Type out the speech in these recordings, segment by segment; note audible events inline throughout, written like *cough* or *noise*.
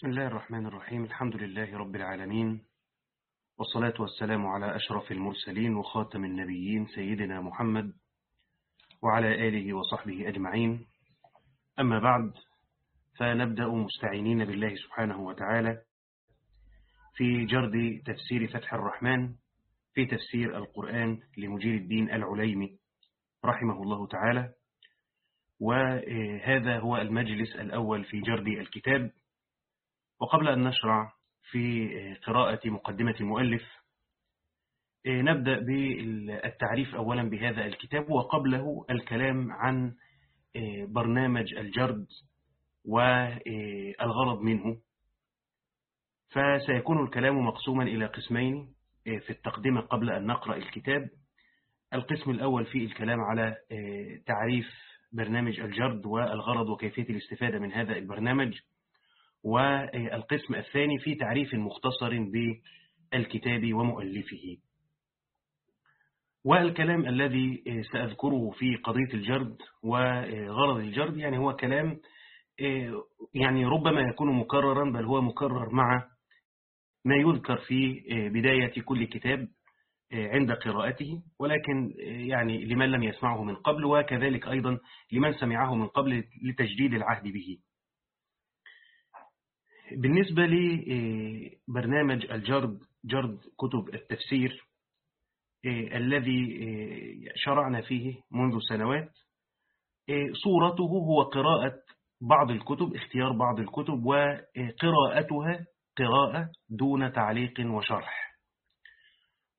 بسم الله الرحمن الرحيم. الحمد لله رب العالمين. والصلاة والسلام على أشرف المرسلين وخاتم النبيين سيدنا محمد وعلى آله وصحبه أجمعين. أما بعد فنبدأ مستعينين بالله سبحانه وتعالى في جرد تفسير فتح الرحمن في تفسير القرآن لمجير الدين العليمي رحمه الله تعالى. وهذا هو المجلس الأول في جرد الكتاب. وقبل أن نشرع في قراءة مقدمة المؤلف نبدأ بالتعريف أولا بهذا الكتاب وقبله الكلام عن برنامج الجرد والغرض منه. فسيكون الكلام مقسوما إلى قسمين في التقدمة قبل أن نقرأ الكتاب. القسم الأول في الكلام على تعريف برنامج الجرد والغرض وكيفية الاستفادة من هذا البرنامج. والقسم الثاني في تعريف مختصر بالكتاب ومؤلفه. والكلام الذي سأذكره في قضية الجرد وغرض الجرد يعني هو كلام يعني ربما يكون مكررا بل هو مكرر مع ما يذكر في بداية كل كتاب عند قراءته ولكن يعني لمن لم يسمعه من قبل وكذلك أيضا لمن سمعه من قبل لتجديد العهد به. بالنسبة لبرنامج الجرد جرد كتب التفسير الذي شرعنا فيه منذ سنوات. صورته هو قراءة بعض الكتب اختيار بعض الكتب وقراءتها قراءة دون تعليق وشرح.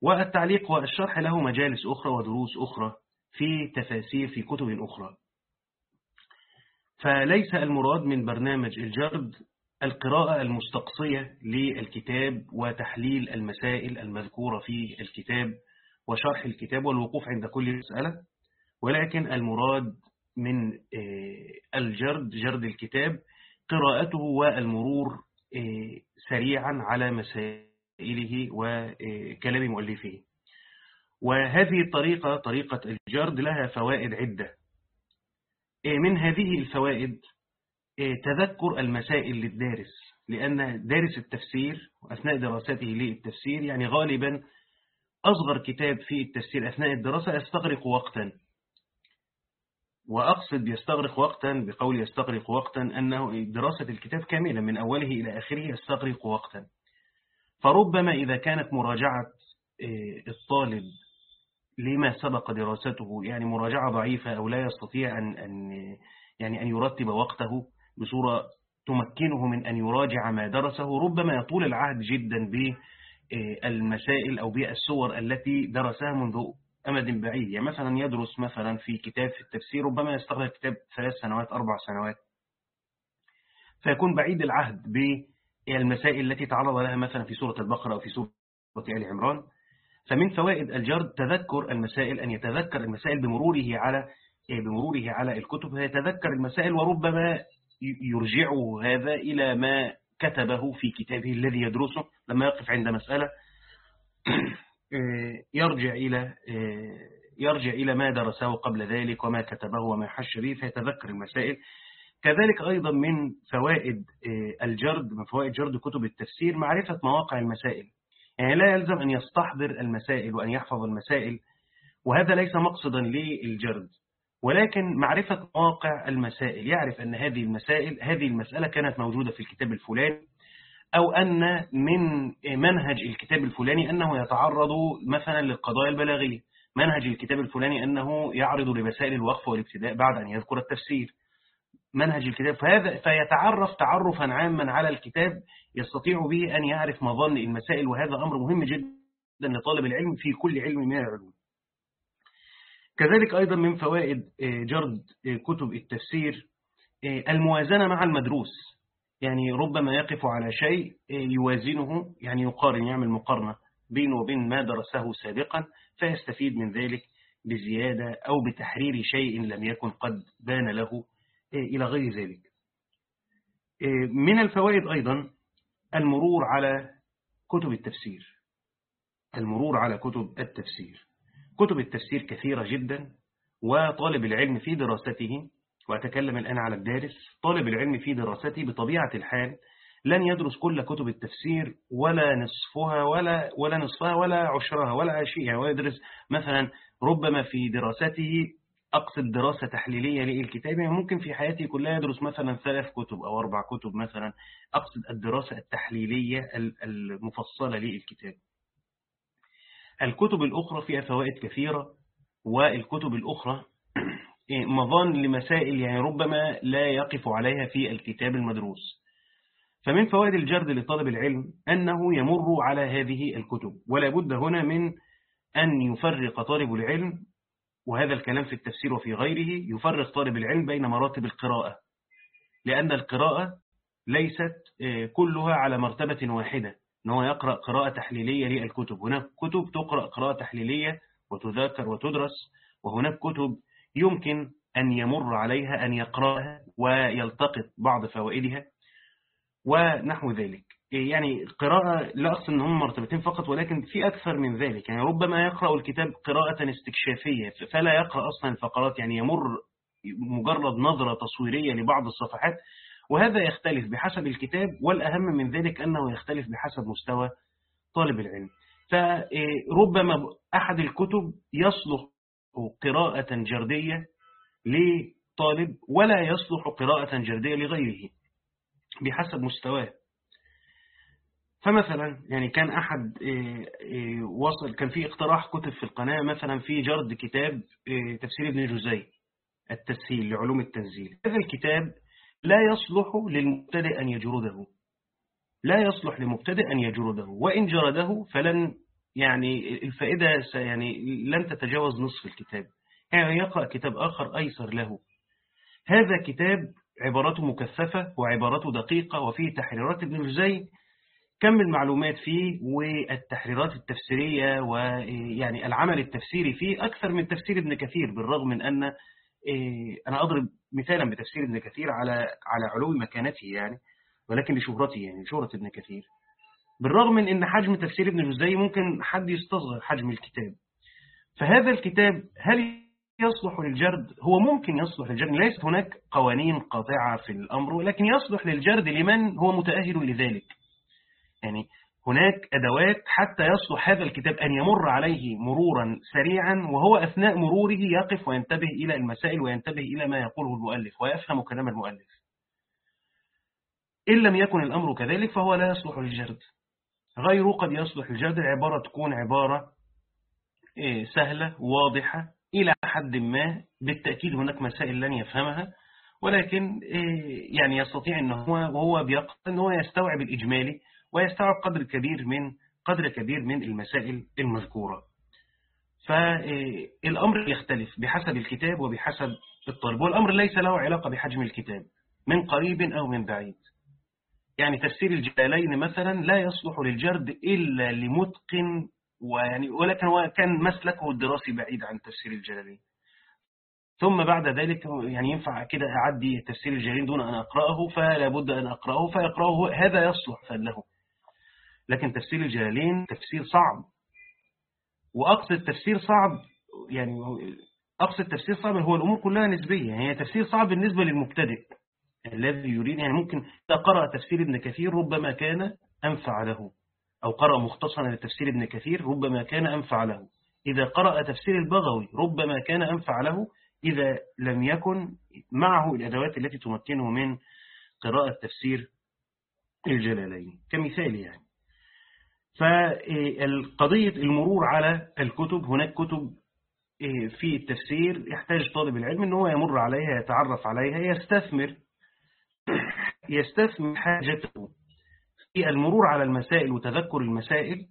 والتعليق والشرح له مجالس أخرى ودروس أخرى في تفاسير في كتب أخرى. فليس المراد من برنامج الجرد القراءة المستقصية للكتاب وتحليل المسائل المذكورة في الكتاب وشرح الكتاب والوقوف عند كل مسألة ولكن المراد من الجرد جرد الكتاب قراءته والمرور سريعا على مسائله وكلام مؤلفه. وهذه الطريقة طريقة الجرد لها فوائد عدة. من هذه الفوائد تذكر المسائل للدارس لأن دارس التفسير أثناء دراسته للتفسير يعني غالبا أصغر كتاب في التفسير أثناء الدراسة يستغرق وقتا. وأقصد يستغرق وقتا بقول يستغرق وقتا أنه دراسة الكتاب كاملا من أوله إلى آخره يستغرق وقتا. فربما إذا كانت مراجعة الطالب لما سبق دراسته يعني مراجعة ضعيفة أو لا يستطيع أن, أن يعني أن يرتب وقته بصورة تمكنه من أن يراجع ما درسه ربما يطول العهد جدا بالمسائل أو بالصور التي درسها منذ أمد بعيد. يعني مثلا يدرس مثلا في كتاب في التفسير ربما يستغرق كتاب ثلاث سنوات أربع سنوات. فيكون بعيد العهد بالمسائل التي تعرض لها مثلا في سورة البقرة أو في سورة آل عمران. فمن فوائد الجرد تذكر المسائل أن يتذكر المسائل بمروره على بمروره على الكتب يتذكر المسائل وربما يرجعه هذا إلى ما كتبه في كتابه الذي يدرسه لما يقف عند مسألة *clears throat* يرجع إلى يرجع إلى ما درسه قبل ذلك وما كتبه وما حش به فيتذكر المسائل. كذلك أيضا من فوائد الجرد من فوائد جرد كتب التفسير معرفة مواقع المسائل. يعني لا يلزم أن يستحضر المسائل وأن يحفظ المسائل وهذا ليس مقصدا للجرد. ولكن معرفة مواقع المسائل يعرف أن هذه المسائل هذه المسألة كانت موجودة في الكتاب الفلاني أو أن من منهج الكتاب الفلاني أنه يتعرض مثلا للقضايا البلاغية. منهج الكتاب الفلاني أنه يعرض لمسائل الوقف والابتداء بعد أن يذكر التفسير. منهج الكتاب فهذا فيتعرف تعرفا عاما على الكتاب يستطيع به أن يعرف مظن المسائل وهذا أمر مهم جدا لطالب العلم في كل علم من العلوم. كذلك أيضا من فوائد جرد كتب التفسير الموازنة مع المدروس. يعني ربما يقف على شيء يوازنه يعني يقارن يعمل مقارنة بينه وبين ما درسه سابقا فيستفيد من ذلك بزيادة أو بتحرير شيء لم يكن قد بان له إلى غير ذلك. من الفوائد أيضا المرور على كتب التفسير. المرور على كتب التفسير. كتب التفسير كثيرة جدا وطالب العلم في دراسته وأتكلم الآن على الدارس طالب العلم في دراسته بطبيعة الحال لن يدرس كل كتب التفسير ولا نصفها ولا ولا نصفها ولا عشرها ولا يعني ويدرس مثلا ربما في دراسته أقصد دراسة تحليلية للكتاب يعني ممكن في حياته كلها يدرس مثلا ثلاث كتب أو أربع كتب مثلا أقصد الدراسة التحليلية المفصلة للكتاب. الكتب الأخرى فيها فوائد كثيرة والكتب الأخرى *clears throat* مظان لمسائل يعني ربما لا يقف عليها في الكتاب المدروس. فمن فوائد الجرد لطالب العلم أنه يمر على هذه الكتب ولا بد هنا من أن يفرق طالب العلم وهذا الكلام في التفسير وفي غيره يفرق طالب العلم بين مراتب القراءة لأن القراءة ليست آه، كلها على مرتبة واحدة. أنه يقرأ قراءة تحليلية للكتب. هناك كتب تقرأ قراءة تحليلية وتذاكر وتدرس وهناك كتب يمكن أن يمر عليها أن يقرأها ويلتقط بعض فوائدها ونحو ذلك. يعني قراءة لا أقصد أن مرتبتين فقط ولكن في أكثر من ذلك. يعني ربما يقرأ الكتاب قراءة استكشافية فلا يقرأ أصلا الفقرات. يعني يمر مجرد نظرة تصويرية لبعض الصفحات وهذا يختلف بحسب الكتاب والأهم من ذلك أنه يختلف بحسب مستوى طالب العلم. فربما أحد الكتب يصلح قراءة جردية لطالب ولا يصلح قراءة جردية لغيره بحسب مستواه. فمثلا يعني كان أحد آه، آه، وصل كان في اقتراح كتب في القناة مثلا في جرد كتاب آه، تفسير ابن جزي التسهيل لعلوم التنزيل. هذا الكتاب لا يصلح للمبتدئ أن يجرده. لا يصلح لمبتدئ أن يجرده. وإن جرده فلن يعني الفائدة يعني لن تتجاوز نصف الكتاب. يعني يقرأ كتاب آخر أيسر له. هذا كتاب عبارته مكثفة وعبارته دقيقة وفيه تحريرات ابن جزي كم المعلومات فيه والتحريرات التفسيرية ويعني العمل التفسيري فيه أكثر من تفسير ابن كثير بالرغم من أن إيه، أنا أضرب مثالا بتفسير ابن كثير على على علو مكانته يعني ولكن لشهرته يعني شهرة ابن كثير. بالرغم من أن حجم تفسير ابن جزي ممكن حد يستصغر حجم الكتاب. فهذا الكتاب هل يصلح للجرد؟ هو ممكن يصلح للجرد ليست هناك قوانين قاطعة في الأمر ولكن يصلح للجرد لمن هو متأهل لذلك. يعني هناك أدوات حتى يصلح هذا الكتاب أن يمر عليه مرورا سريعا وهو أثناء مروره يقف وينتبه إلى المسائل وينتبه إلى ما يقوله المؤلف ويفهم كلام المؤلف. إن لم يكن الأمر كذلك فهو لا يصلح للجرد. غيره قد يصلح للجرد العبارة تكون عبارة إيه، سهلة واضحة إلى حد ما. بالتأكيد هناك مسائل لن يفهمها ولكن إيه، يعني يستطيع أنه هو وهو بيقصد أنه يستوعب الإجمالي. ويستوعب قدر كبير من قدر كبير من المسائل المذكورة. فالأمر يختلف بحسب الكتاب وبحسب الطالب والأمر ليس له علاقة بحجم الكتاب من قريب أو من بعيد. يعني تفسير الجلالين مثلا لا يصلح للجرد إلا لمتقن ويعني ولكن كان مسلكه الدراسي بعيد عن تفسير الجلالين. ثم بعد ذلك يعني ينفع كده أعدي تفسير الجلالين دون أن أقرأه فلا بد أن أقرأه فيقرأه هذا يصلح فله. لكن تفسير الجلالين تفسير صعب. وأقصد تفسير صعب يعني أقصد تفسير صعب هو الأمور كلها نسبية يعني هي تفسير صعب بالنسبة للمبتدئ الذي يريد يعني ممكن إذا قرأ تفسير ابن كثير ربما كان أنفع له أو قرأ مختصرا لتفسير ابن كثير ربما كان أنفع له. إذا قرأ تفسير البغوي ربما كان أنفع له إذا لم يكن معه الأدوات التي تمكنه من قراءة تفسير الجلالين. كمثال يعني. فالقضية المرور على الكتب هناك كتب إيه، في التفسير يحتاج طالب العلم أنه يمر عليها يتعرف عليها يستثمر *clears throat* يستثمر حاجته في المرور على المسائل وتذكر المسائل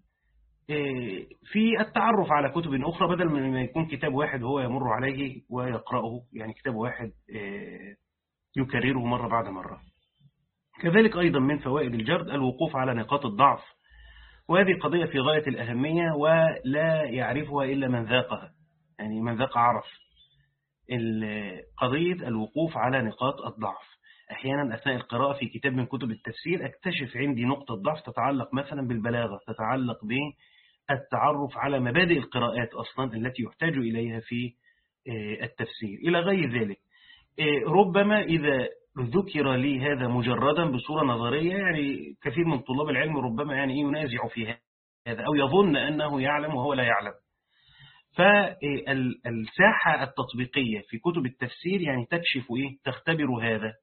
إيه، في التعرف على كتب أخرى بدل من ما يكون كتاب واحد هو يمر عليه ويقرأه يعني كتاب واحد إيه، يكرره مرة بعد مرة. كذلك أيضا من فوائد الجرد الوقوف على نقاط الضعف. وهذه قضية في غاية الأهمية ولا يعرفها إلا من ذاقها يعني من ذاق عرف. قضية الوقوف على نقاط الضعف. أحيانا أثناء القراءة في كتاب من كتب التفسير أكتشف عندي نقطة ضعف تتعلق مثلا بالبلاغة تتعلق بالتعرف على مبادئ القراءات أصلا التي يحتاج إليها في آه، التفسير. إلى غير ذلك آه، ربما إذا ذكر لي هذا مجردا بصورة نظرية يعني كثير من طلاب العلم ربما يعني ينازع في هذا أو يظن أنه يعلم وهو لا يعلم. فالساحة التطبيقية في كتب التفسير يعني تكشف إيه تختبر هذا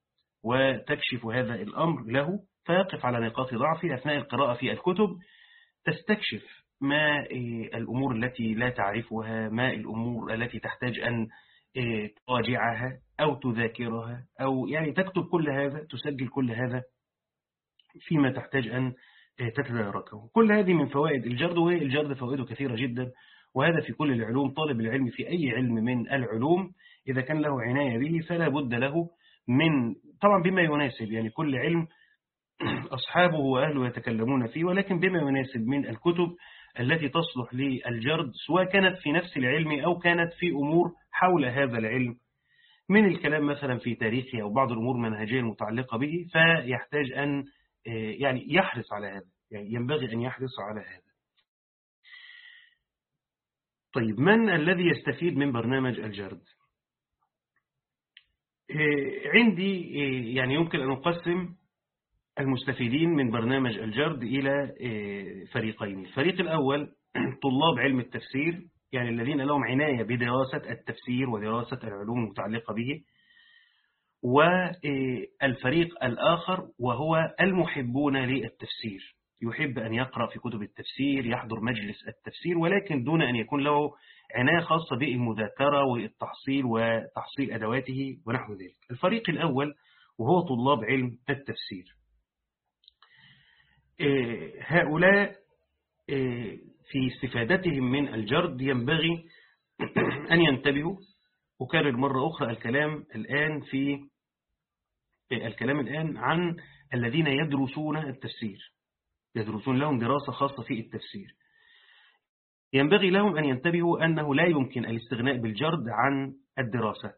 وتكشف هذا الأمر له فيقف على نقاط ضعفه أثناء القراءة في الكتب تستكشف ما الأمور التي لا تعرفها ما الأمور التي تحتاج أن تراجعها أو تذاكرها أو يعني تكتب كل هذا تسجل كل هذا فيما تحتاج أن تتداركه. كل هذه من فوائد الجرد وهي الجرد فوائده كثيرة جدا وهذا في كل العلوم. طالب العلم في أي علم من العلوم إذا كان له عناية به فلا بد له من طبعا بما يناسب يعني كل علم *clears throat* أصحابه وأهله يتكلمون فيه ولكن بما يناسب من الكتب التي تصلح للجرد سواء كانت في نفس العلم أو كانت في أمور حول هذا العلم. من الكلام مثلا في تاريخه أو بعض الأمور المنهجية المتعلقة به فيحتاج أن يعني يحرص على هذا يعني ينبغي أن يحرص على هذا. طيب من الذي يستفيد من برنامج الجرد؟ عندي يعني يمكن أن أقسم المستفيدين من برنامج الجرد إلى فريقين. الفريق الأول *clears throat* طلاب علم التفسير يعني الذين لهم عناية بدراسة التفسير ودراسة العلوم المتعلقة به. والفريق الآخر وهو المحبون للتفسير. يحب أن يقرأ في كتب التفسير يحضر مجلس التفسير ولكن دون أن يكون له عناية خاصة بالمذاكرة والتحصيل وتحصيل أدواته ونحو ذلك. الفريق الأول وهو طلاب علم التفسير. هؤلاء في استفادتهم من الجرد ينبغي *clears throat* أن ينتبهوا. أكرر مرة أخرى الكلام الآن في الكلام الآن عن الذين يدرسون التفسير. يدرسون لهم دراسة خاصة في التفسير. ينبغي لهم أن ينتبهوا أنه لا يمكن الاستغناء بالجرد عن الدراسة.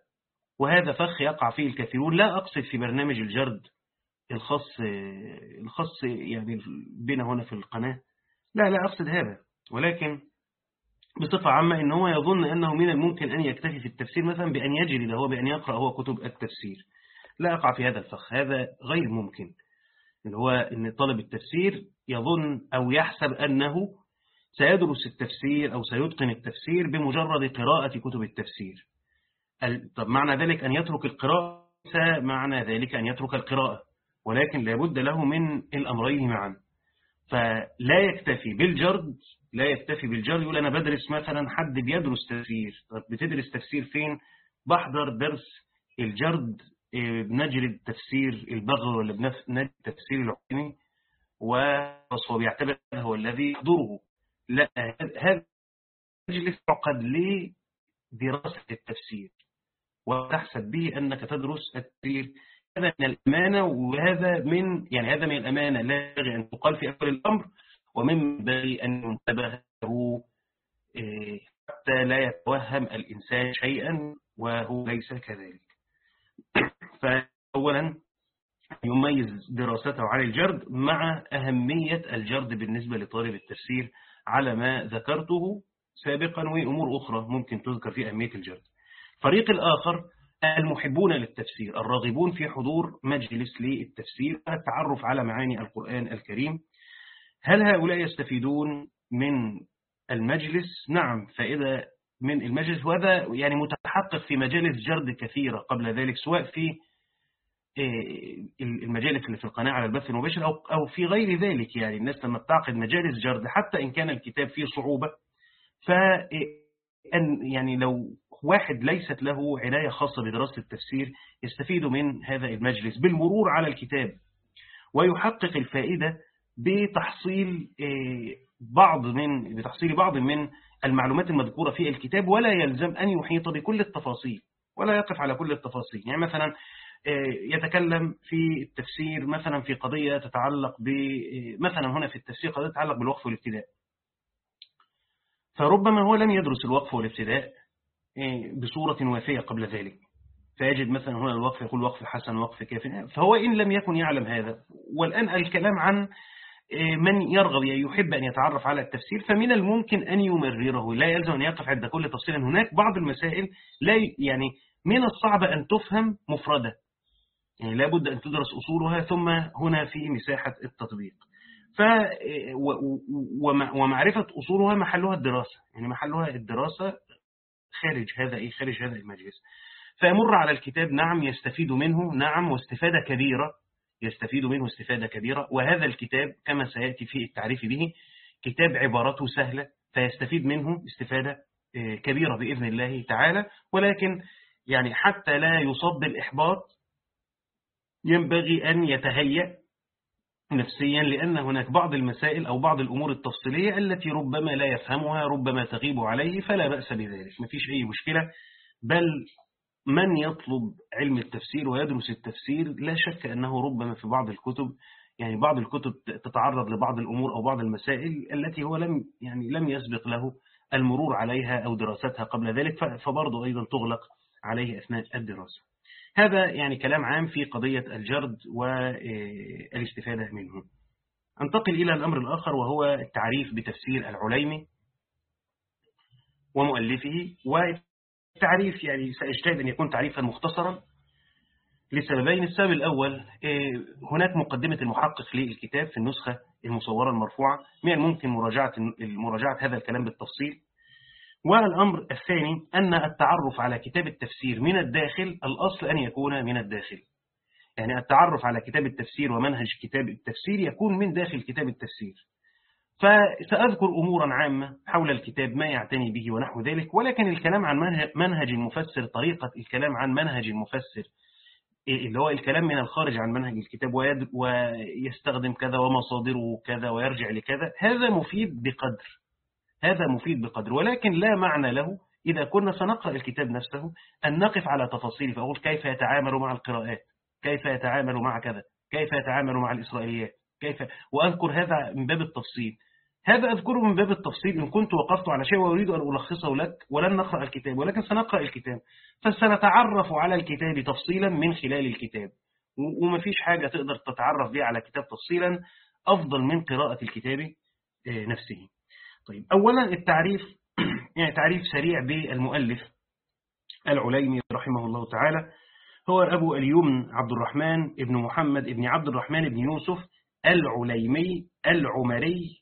وهذا فخ يقع فيه الكثيرون. لا أقصد في برنامج الجرد الخاص الخاص يعني بنا هنا في القناة. لا لا أقصد هذا ولكن بصفة عامة إن هو يظن أنه من الممكن أن يكتفي في التفسير مثلا بأن يجري هو بأن يقرأ هو كتب التفسير. لا أقع في هذا الفخ هذا غير ممكن. اللي هو أن طالب التفسير يظن أو يحسب أنه سيدرس التفسير أو سيتقن التفسير بمجرد قراءة كتب التفسير. طب معنى ذلك أن يترك القراءة؟ معنى ذلك أن يترك القراءة. ولكن لابد له من الأمرين معا. فلا يكتفي بالجرد لا يكتفي بالجرد يقول أنا بدرس مثلا حد بيدرس تفسير. طب بتدرس تفسير فين؟ بحضر درس الجرد بنجرد تفسير البغوي ولا بنجرد تفسير العقيمي وهو بيعتبر هو الذي يحضره. لا هذا مجلس عقد لدراسة التفسير وتحسب به أنك تدرس التفسير هذا من الأمانة وهذا من يعني هذا من الأمانة لا ينبغي أن تقال في أول الأمر ومن ينبغي أن ينتبه له حتى لا يتوهم الإنسان شيئا وهو ليس كذلك. فأولا يميز دراسته على الجرد مع أهمية الجرد بالنسبة لطالب التفسير على ما ذكرته سابقا وأمور أخرى ممكن تذكر في أهمية الجرد. فريق الآخر المحبون للتفسير الراغبون في حضور مجلس للتفسير والتعرف على معاني القرآن الكريم. هل هؤلاء يستفيدون من المجلس؟ نعم فإذا من المجلس وهذا يعني متحقق في مجالس جرد كثيرة قبل ذلك سواء في المجالس اللي في القناة على البث المباشر أو أو في غير ذلك. يعني الناس لما بتعقد مجالس جرد حتى إن كان الكتاب فيه صعوبة. فأن يعني لو واحد ليست له عناية خاصة بدراسة التفسير يستفيد من هذا المجلس بالمرور على الكتاب ويحقق الفائدة بتحصيل بعض من بتحصيل بعض من المعلومات المذكورة في الكتاب ولا يلزم أن يحيط بكل التفاصيل ولا يقف على كل التفاصيل. يعني مثلا يتكلم في التفسير مثلا في قضية تتعلق ب مثلا هنا في التفسير قضية تتعلق بالوقف والابتداء. فربما هو لم يدرس الوقف والابتداء بصورة وافية قبل ذلك. فيجد مثلا هنا الوقف يقول وقف حسن وقف كاف فهو إن لم يكن يعلم هذا والآن الكلام عن من يرغب يحب أن يتعرف على التفسير فمن الممكن أن يمرره. لا يلزم أن يقف عند كل تفصيل هناك بعض المسائل لا يعني من الصعب أن تفهم مفردة. يعني لابد أن تدرس أصولها ثم هنا في مساحة التطبيق. ف ومعرفة أصولها محلها الدراسة. يعني محلها الدراسة خارج هذا إيه خارج هذا المجلس. فيمر على الكتاب نعم يستفيد منه نعم واستفادة كبيرة يستفيد منه استفادة كبيرة. وهذا الكتاب كما سيأتي في التعريف به كتاب عبارته سهلة فيستفيد منه استفادة كبيرة بإذن الله تعالى. ولكن يعني حتى لا يصاب بالإحباط ينبغي أن يتهيأ نفسيا لأن هناك بعض المسائل أو بعض الأمور التفصيلية التي ربما لا يفهمها ربما تغيب عليه فلا بأس بذلك. ما فيش أي مشكلة. بل من يطلب علم التفسير ويدرس التفسير لا شك أنه ربما في بعض الكتب يعني بعض الكتب تتعرض لبعض الأمور أو بعض المسائل التي هو لم يعني لم يسبق له المرور عليها أو دراستها قبل ذلك فبرضه أيضا تغلق عليه أثناء الدراسة. هذا يعني كلام عام في قضية الجرد والاستفادة منه. أنتقل إلى الأمر الآخر وهو التعريف بتفسير العليمي ومؤلفه والتعريف يعني سأجتهد أن يكون تعريفا مختصرا لسببين السبب الأول هناك مقدمة المحقق للكتاب في النسخة المصورة المرفوعة من الممكن مراجعة مراجعة هذا الكلام بالتفصيل. والأمر الثاني أن التعرف على كتاب التفسير من الداخل الأصل أن يكون من الداخل. يعني التعرف على كتاب التفسير ومنهج كتاب التفسير يكون من داخل كتاب التفسير. فسأذكر أمورا عامة حول الكتاب ما يعتني به ونحو ذلك ولكن الكلام عن منهج المفسر طريقة الكلام عن منهج المفسر اللي هو الكلام من الخارج عن منهج الكتاب ويستخدم كذا ومصادره كذا ويرجع لكذا هذا مفيد بقدر. هذا مفيد بقدر ولكن لا معنى له إذا كنا سنقرأ الكتاب نفسه أن نقف على تفاصيله فأقول كيف يتعامل مع القراءات كيف يتعامل مع كذا كيف يتعامل مع الإسرائيليات كيف وأذكر هذا من باب التفصيل. هذا أذكره من باب التفصيل إن كنت وقفت على شيء وأريد أن ألخصه لك ولن نقرأ الكتاب ولكن سنقرأ الكتاب. فسنتعرف على الكتاب تفصيلا من خلال الكتاب. وما فيش حاجة تقدر تتعرف بها على كتاب تفصيلا أفضل من قراءة الكتاب نفسه. طيب أولا التعريف *clears throat* يعني تعريف سريع بالمؤلف العليمي رحمه الله تعالى هو أبو اليمن عبد الرحمن ابن محمد ابن عبد الرحمن ابن يوسف العليمي العمري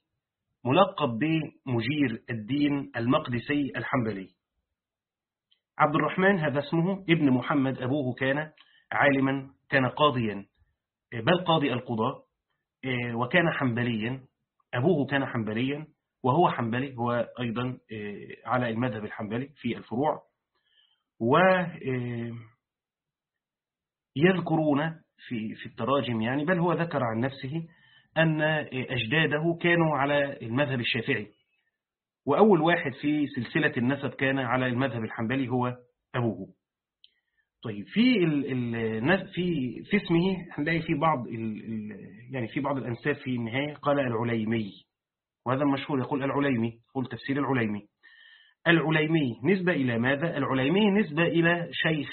ملقب بمجير الدين المقدسي الحنبلي. عبد الرحمن هذا اسمه ابن محمد أبوه كان عالما كان قاضيا بل قاضي القضاء وكان حنبليا أبوه كان حنبليا وهو حنبلي هو أيضا على المذهب الحنبلي في الفروع. و يذكرون في في التراجم يعني بل هو ذكر عن نفسه أن أجداده كانوا على المذهب الشافعي. وأول واحد في سلسلة النسب كان على المذهب الحنبلي هو أبوه. طيب في في في اسمه هنلاقي في بعض يعني في بعض الأنساب في النهاية قال العليمي. وهذا المشهور يقول العليمي يقول تفسير العليمي. العليمي نسبة إلى ماذا؟ العليمي نسبة إلى شيخ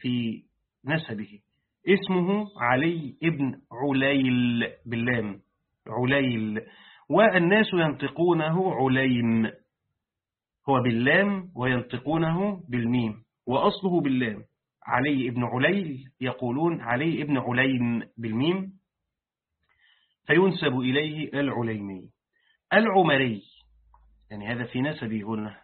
في نسبه. اسمه علي ابن عليل باللام عليل. والناس ينطقونه عليم. هو باللام وينطقونه بالميم. وأصله باللام. علي ابن عليل يقولون علي ابن عليم بالميم. فينسب إليه العليمي. العمري. يعني هذا في نسبه هنا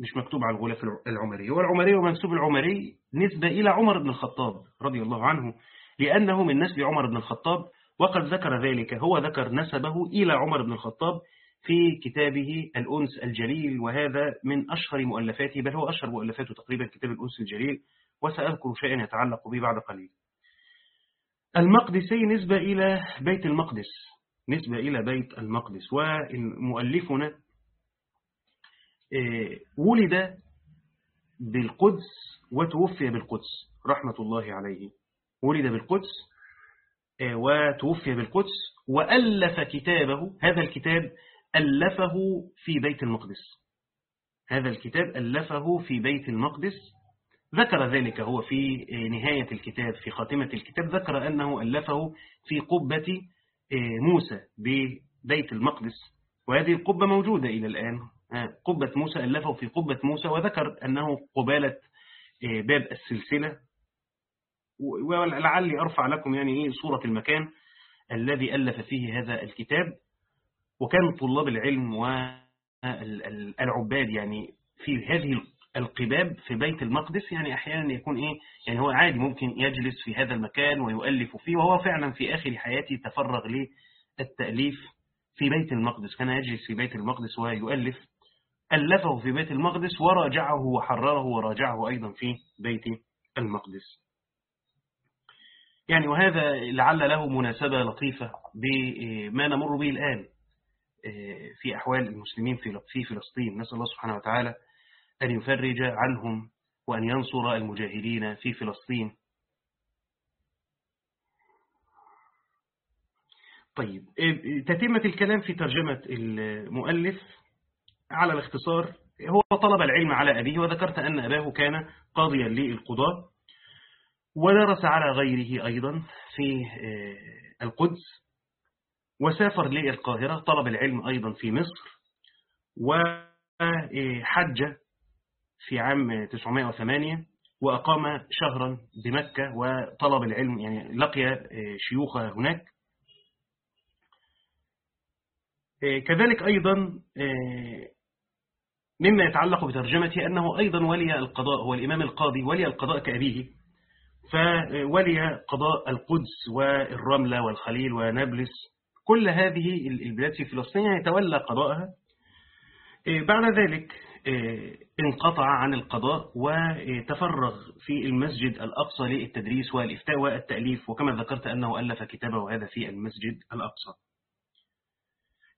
مش مكتوب على الغلاف العمري. هو العمري ومنسوب العمري نسبة إلى عمر بن الخطاب رضي الله عنه لأنه من نسل عمر بن الخطاب وقد ذكر ذلك. هو ذكر نسبه إلى عمر بن الخطاب في كتابه الأنس الجليل وهذا من أشهر مؤلفاته بل هو أشهر مؤلفاته تقريبا كتاب الأنس الجليل وسأذكر شيئا يتعلق به بعد قليل. المقدسي نسبة إلى بيت المقدس. نسبة إلى بيت المقدس. ومؤلفنا ولد بالقدس وتوفي بالقدس رحمة الله عليه. ولد بالقدس وتوفي بالقدس وألف كتابه هذا الكتاب ألفه في بيت المقدس. هذا الكتاب ألفه في بيت المقدس. ذكر ذلك هو في نهاية الكتاب في خاتمة الكتاب ذكر أنه ألفه في قبة موسى ببيت المقدس وهذه القبة موجودة إلى الآن. قبة موسى ألفه في قبة موسى وذكر أنه قبالة باب السلسلة. ولعلي أرفع لكم يعني إيه صورة المكان الذي ألف فيه هذا الكتاب. وكان طلاب العلم والعباد يعني في هذه القباب في بيت المقدس يعني أحيانا يكون إيه يعني هو عادي ممكن يجلس في هذا المكان ويؤلف فيه وهو فعلا في آخر حياته تفرغ للتأليف في بيت المقدس. كان يجلس في بيت المقدس ويؤلف. ألفه في بيت المقدس وراجعه وحرره وراجعه أيضا في بيت المقدس. يعني وهذا لعل له مناسبة لطيفة بما نمر به الآن في أحوال المسلمين في فلسطين. نسأل الله سبحانه وتعالى أن يفرج عنهم وأن ينصر المجاهدين في فلسطين. طيب تتمة الكلام في ترجمة المؤلف على الاختصار. هو طلب العلم على أبيه وذكرت أن أباه كان قاضيا للقضاء ودرس على غيره أيضا في القدس وسافر للقاهرة طلب العلم أيضا في مصر وحج في عام 908 وأقام شهرا بمكة وطلب العلم يعني لقي شيوخ هناك. كذلك أيضا مما يتعلق بترجمته أنه أيضا ولي القضاء هو الإمام القاضي ولي القضاء كأبيه. فولي قضاء القدس والرملة والخليل ونابلس. كل هذه البلاد في فلسطين يتولى قضاءها. بعد ذلك انقطع عن القضاء وتفرغ في المسجد الأقصى للتدريس والإفتاء والتأليف وكما ذكرت أنه ألف كتابه هذا في المسجد الأقصى.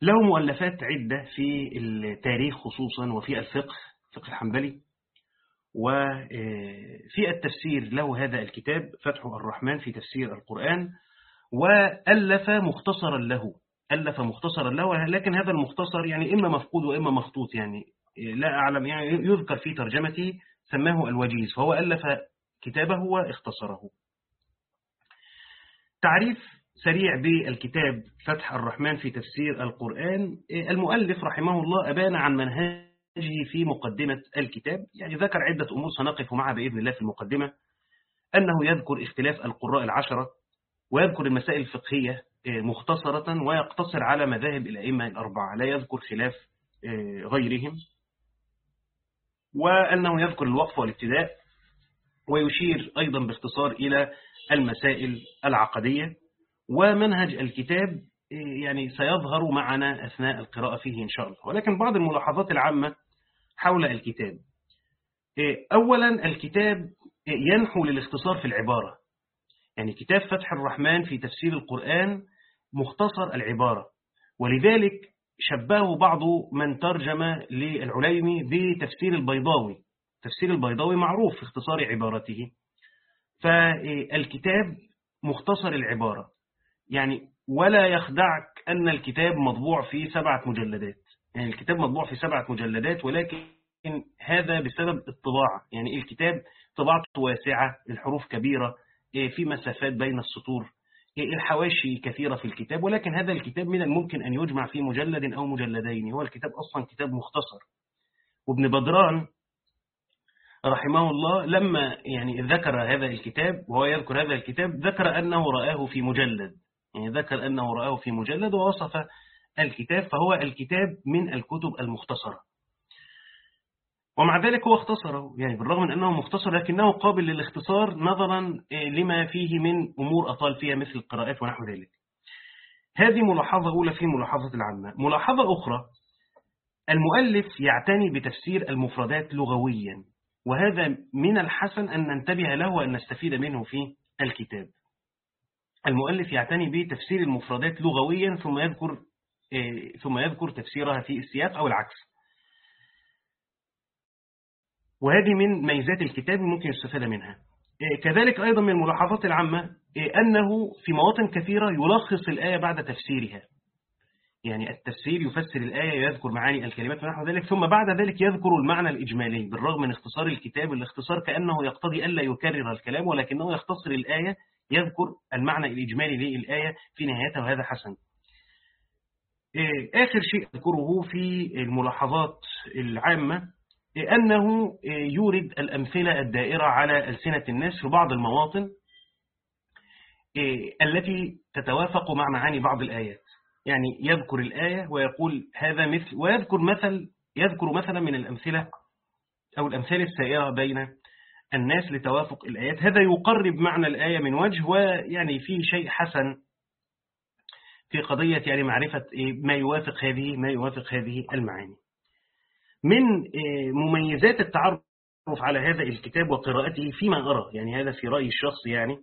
له مؤلفات عدة في التاريخ خصوصا وفي الفقه فقه الحنبلي وفي التفسير له هذا الكتاب فتح الرحمن في تفسير القرآن وألف مختصرا له ألف مختصرا له لكن هذا المختصر يعني إما مفقود وإما مخطوط يعني. لا أعلم يعني يذكر في ترجمته سماه الوجيز فهو ألف كتابه واختصره. تعريف سريع بالكتاب فتح الرحمن في تفسير القرآن المؤلف رحمه الله أبان عن منهجه في مقدمة الكتاب يعني ذكر عدة أمور سنقف معها بإذن الله في المقدمة. أنه يذكر اختلاف القراء العشرة ويذكر المسائل الفقهية مختصرة ويقتصر على مذاهب الأئمة الأربعة لا يذكر خلاف غيرهم. وأنه يذكر الوقف والابتداء ويشير أيضا باختصار إلى المسائل العقدية ومنهج الكتاب يعني سيظهر معنا أثناء القراءة فيه إن شاء الله. ولكن بعض الملاحظات العامة حول الكتاب. أولا الكتاب ينحو للاختصار في العبارة. يعني كتاب فتح الرحمن في تفسير القرآن مختصر العبارة. ولذلك شبهه بعض من ترجم للعليمي بتفسير البيضاوي. تفسير البيضاوي معروف في اختصار عبارته. فالكتاب مختصر العبارة. يعني ولا يخدعك أن الكتاب مطبوع في سبعة مجلدات. يعني الكتاب مطبوع في سبعة مجلدات ولكن هذا بسبب الطباعة. يعني الكتاب طباعته واسعة الحروف كبيرة في مسافات بين السطور. الحواشي كثيرة في الكتاب ولكن هذا الكتاب من الممكن أن يجمع في مجلد أو مجلدين. هو الكتاب أصلا كتاب مختصر. وابن بدران رحمه الله لما يعني ذكر هذا الكتاب وهو يذكر هذا الكتاب ذكر أنه رآه في مجلد. يعني ذكر أنه رآه في مجلد ووصف الكتاب فهو الكتاب من الكتب المختصرة. ومع ذلك هو اختصره يعني بالرغم من أنه مختصر لكنه قابل للاختصار نظرا لما فيه من أمور أطال فيها مثل القراءات ونحو ذلك. هذه ملاحظة أولى في ملاحظة العامة. ملاحظة أخرى المؤلف يعتني بتفسير المفردات لغويا وهذا من الحسن أن ننتبه له وأن نستفيد منه في الكتاب. المؤلف يعتني بتفسير المفردات لغويا ثم يذكر ثم يذكر تفسيرها في السياق أو العكس. وهذه من ميزات الكتاب ممكن يستفاد منها. كذلك أيضا من الملاحظات العامة أنه في مواطن كثيرة يلخص الآية بعد تفسيرها. يعني التفسير يفسر الآية يذكر معاني الكلمات ونحو ذلك ثم بعد ذلك يذكر المعنى الإجمالي بالرغم من اختصار الكتاب الاختصار كأنه يقتضي ألا يكرر الكلام ولكنه يختصر الآية يذكر المعنى الإجمالي للآية في نهايتها وهذا حسن. آخر شيء أذكره في الملاحظات العامة أنه يورد الأمثلة الدائرة على ألسنة الناس في بعض المواطن التي تتوافق مع معاني بعض الآيات. يعني يذكر الآية ويقول هذا مثل ويذكر مثل يذكر مثلا من الأمثلة أو الأمثال السائرة بين الناس لتوافق الآيات. هذا يقرب معنى الآية من وجه ويعني فيه شيء حسن في قضية يعني معرفة ما يوافق هذه ما يوافق هذه المعاني. من مميزات التعرف على هذا الكتاب وقراءته فيما أرى. يعني هذا في رأيي الشخصي يعني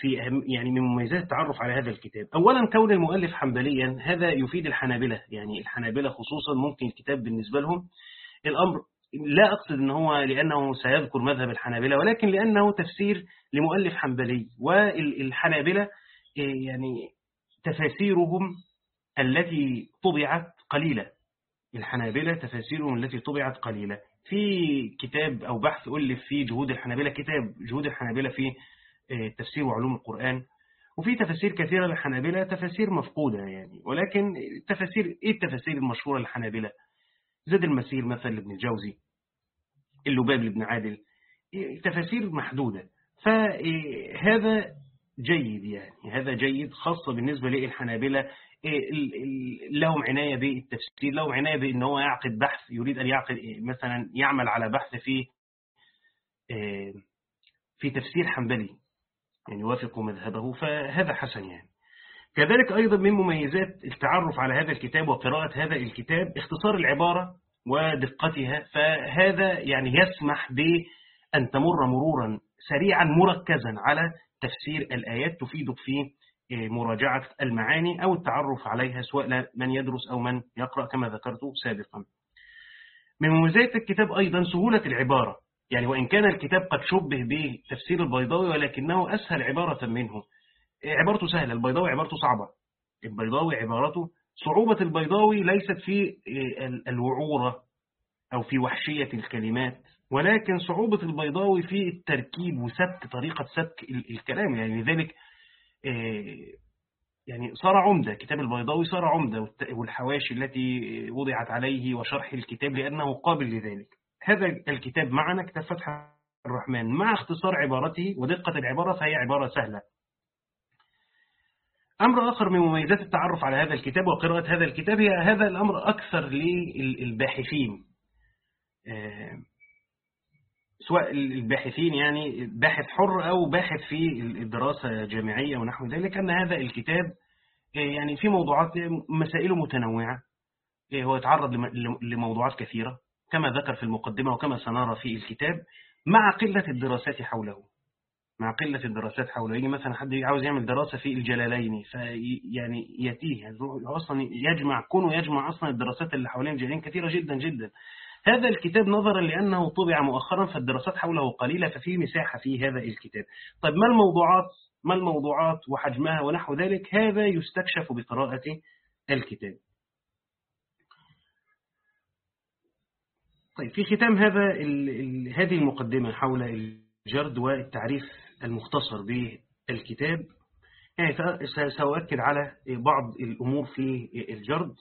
في يعني من مميزات التعرف على هذا الكتاب. أولا كون المؤلف حنبليا هذا يفيد الحنابلة. يعني الحنابلة خصوصا ممكن الكتاب بالنسبة لهم الأمر لا أقصد أنه هو لأنه سيذكر مذهب الحنابلة ولكن لأنه تفسير لمؤلف حنبلي. والحنابلة يعني تفاسيرهم التي طبعت قليلة الحنابلة تفاسيرهم التي طبعت قليلة في كتاب أو بحث ألف في جهود الحنابلة كتاب جهود الحنابلة في تفسير وعلوم القرآن. وفي تفاسير كثيرة للحنابلة تفاسير مفقودة يعني. ولكن تفاسير إيه التفاسير المشهورة للحنابلة؟ زاد المسير مثلا لابن الجوزي اللباب لابن عادل تفاسير محدودة. فهذا جيد يعني. هذا جيد خاصة بالنسبة للحنابلة لهم عناية بالتفسير لهم عناية بأن هو يعقد بحث يريد أن يعقد مثلا يعمل على بحث في في تفسير حنبلي يعني يوافق مذهبه فهذا حسن يعني. كذلك أيضا من مميزات التعرف على هذا الكتاب وقراءة هذا الكتاب اختصار العبارة ودقتها فهذا يعني يسمح بأن تمر مرورا سريعا مركزا على تفسير الآيات تفيدك في مراجعة المعاني أو التعرف عليها سواء من يدرس أو من يقرأ كما ذكرت سابقا. من مميزات الكتاب أيضا سهولة العبارة. يعني وإن كان الكتاب قد شبه بتفسير البيضاوي ولكنه أسهل عبارة منه. عبارته سهلة البيضاوي عبارته صعبة. البيضاوي عبارته صعوبة البيضاوي ليست في الوعورة أو في وحشية الكلمات ولكن صعوبة البيضاوي في التركيب وسبك طريقة سبك الكلام. يعني لذلك يعني صار عمدة كتاب البيضاوي صار عمدة والحواشي التي وضعت عليه وشرح الكتاب لأنه قابل لذلك. هذا الكتاب معنا كتاب فتح الرحمن. مع اختصار عبارته ودقة العبارة فهي عبارة سهلة. أمر آخر من مميزات التعرف على هذا الكتاب وقراءة هذا الكتاب هي هذا الأمر أكثر للباحثين. سواء الباحثين يعني باحث حر أو باحث في الدراسة جامعية ونحو ذلك أن هذا الكتاب يعني في موضوعات مسائله متنوعة هو يتعرض لموضوعات كثيرة كما ذكر في المقدمة وكما سنرى في الكتاب مع قلة الدراسات حوله. مع قلة الدراسات حوله. يجي مثلا حد عاوز يعمل دراسة في الجلالين فيعني يتيه يعني أصلا يجمع كونه يجمع أصلا الدراسات اللي حوالين الجلالين كثيرة جدا جدا. هذا الكتاب نظرا لأنه طبع مؤخرا فالدراسات حوله قليلة ففي مساحة في هذا الكتاب. طيب ما الموضوعات؟ ما الموضوعات وحجمها ونحو ذلك؟ هذا يستكشف بقراءة الكتاب. طيب في ختام هذا هذه المقدمة حول الجرد والتعريف المختصر بالكتاب. يعني سأؤكد على بعض الأمور في الجرد.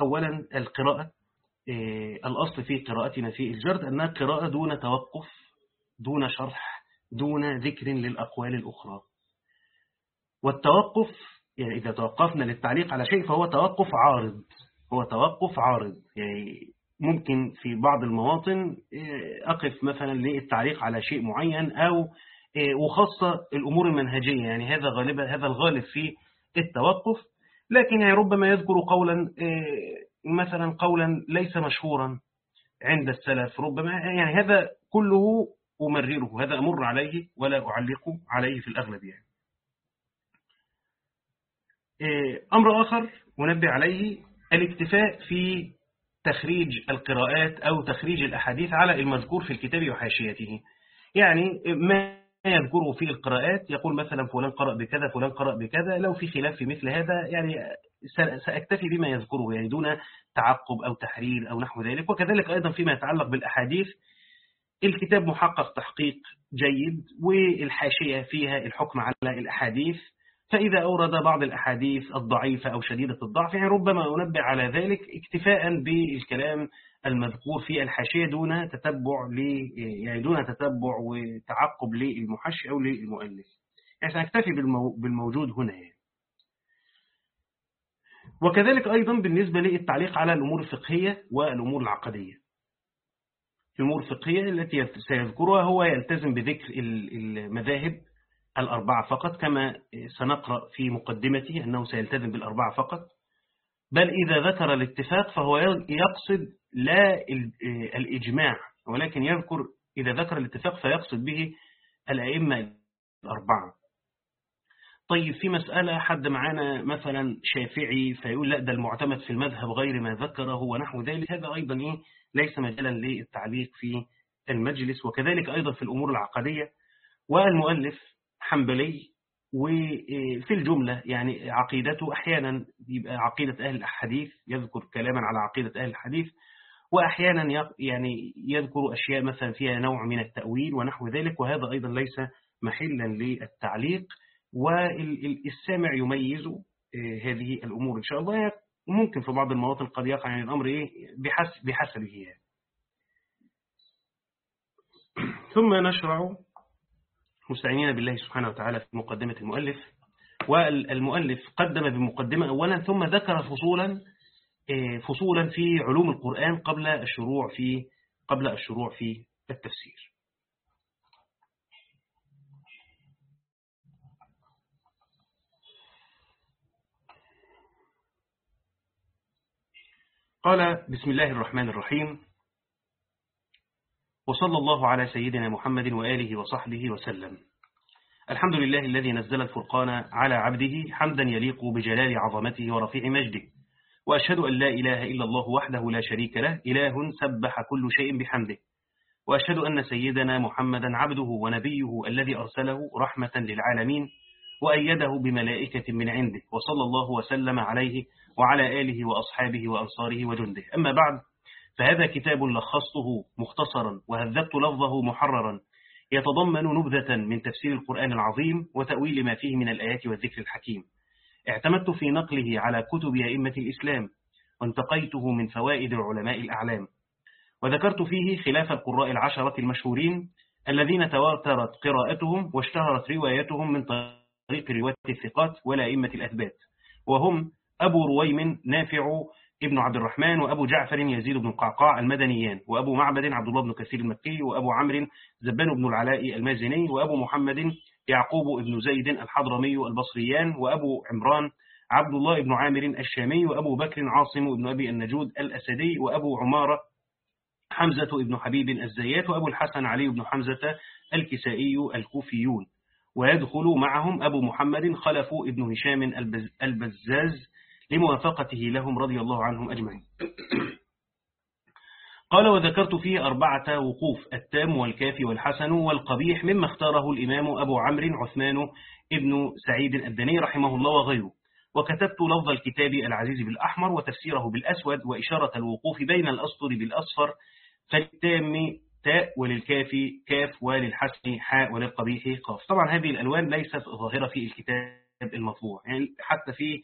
أولا القراءة. الأصل في قراءتنا في الجرد أنها قراءة دون توقف دون شرح دون ذكر للأقوال الأخرى. والتوقف يعني إذا توقفنا للتعليق على شيء فهو توقف عارض هو توقف عارض. يعني ممكن في بعض المواطن أقف مثلا للتعليق على شيء معين أو وخاصة الأمور المنهجية. يعني هذا غالبا هذا الغالب في التوقف. لكن يعني ربما يذكر قولا مثلا قولا ليس مشهورا عند السلف ربما يعني هذا كله أمرره هذا أمر عليه ولا أعلق عليه في الأغلب يعني. أمر آخر ونبه عليه الاكتفاء في تخريج القراءات أو تخريج الأحاديث على المذكور في الكتاب وحاشيته. يعني ما يذكره في القراءات يقول مثلا فلان قرأ بكذا فلان قرأ بكذا لو في خلاف في مثل هذا يعني سأكتفي بما يذكره يعني دون تعقب أو تحرير أو نحو ذلك. وكذلك أيضا فيما يتعلق بالأحاديث الكتاب محقق تحقيق جيد والحاشية فيها الحكم على الأحاديث. فإذا أورد بعض الأحاديث الضعيفة أو شديدة الضعف يعني ربما أنبه على ذلك اكتفاء بالكلام المذكور في الحاشية دون تتبع ل يعني دون تتبع وتعقب للمحشي أو للمؤلف. يعني سنكتفي بالموجود هنا يعني. وكذلك أيضا بالنسبة للتعليق على الأمور الفقهية والأمور العقدية. الأمور الفقهية التي سيذكرها هو يلتزم بذكر المذاهب الأربعة فقط كما سنقرأ في مقدمته أنه سيلتزم بالأربعة فقط. بل إذا ذكر الاتفاق فهو يقصد لا الإجماع ولكن يذكر إذا ذكر الاتفاق فيقصد به الأئمة الأربعة. طيب في مسألة حد معانا مثلا شافعي فيقول لا ده المعتمد في المذهب غير ما ذكره ونحو ذلك. هذا أيضا إيه؟ ليس مجالا للتعليق في المجلس وكذلك أيضا في الأمور العقدية. والمؤلف حنبلي وفي الجملة يعني عقيدته أحيانا يبقى عقيدة أهل الحديث يذكر كلاما على عقيدة أهل الحديث وأحيانا يعني يذكر أشياء مثلا فيها نوع من التأويل ونحو ذلك وهذا أيضا ليس محلا للتعليق والسامع يميز آه، هذه الأمور إن شاء الله وممكن في بعض المواطن قد يقع يعني الأمر إيه بحسب بحسبه يعني. ثم نشرع مستعينين بالله سبحانه وتعالى في مقدمة المؤلف والمؤلف قدم بمقدمة أولا ثم ذكر فصولا فصولا في علوم القرآن قبل الشروع في قبل الشروع في التفسير. قال بسم الله الرحمن الرحيم. وصلى الله على سيدنا محمد وآله وصحبه وسلم. الحمد لله الذي نزل الفرقان على عبده حمدا يليق بجلال عظمته ورفيع مجده. وأشهد أن لا إله إلا الله وحده لا شريك له إله سبح كل شيء بحمده. وأشهد أن سيدنا محمدا عبده ونبيه الذي أرسله رحمة للعالمين وأيده بملائكة من عنده وصلى الله وسلم عليه وعلى آله وأصحابه وأنصاره وجنده. أما بعد فهذا كتاب لخصته مختصرا وهذبت لفظه محررا. يتضمن نبذة من تفسير القرآن العظيم وتأويل ما فيه من الآيات والذكر الحكيم. اعتمدت في نقله على كتب أئمة الإسلام وانتقيته من فوائد العلماء الأعلام. وذكرت فيه خلاف القراء العشرة المشهورين الذين تواترت قراءتهم واشتهرت روايتهم من طريق رواية الثقات ولا أئمة الأثبات. وهم أبو رويم نافع ابن عبد الرحمن وأبو جعفر يزيد بن قعقاع المدنيان وأبو معبد عبد الله بن كثير المكي وأبو عمرو زبان بن العلاء المازني وأبو محمد يعقوب بن زيد الحضرمي البصريان وأبو عمران عبد الله بن عامر الشامي وأبو بكر عاصم بن أبي النجود الأسدي وأبو عمارة حمزة بن حبيب الزيات وأبو الحسن علي بن حمزة الكسائي الكوفيون. ويدخل معهم أبو محمد خلف ابن هشام البزاز لموافقته لهم رضي الله عنهم أجمعين. قال وذكرت فيه أربعة وقوف التام والكافي والحسن والقبيح مما اختاره الإمام أبو عمرو عثمان ابن سعيد الدني رحمه الله وغيره. وكتبت لفظ الكتاب العزيز بالأحمر وتفسيره بالأسود وإشارة الوقوف بين الأسطر بالأصفر فالتام تاء وللكافي كاف وللحسن حاء وللقبيح قاف. طبعا هذه الألوان ليست ظاهرة في الكتاب المطبوع يعني حتى في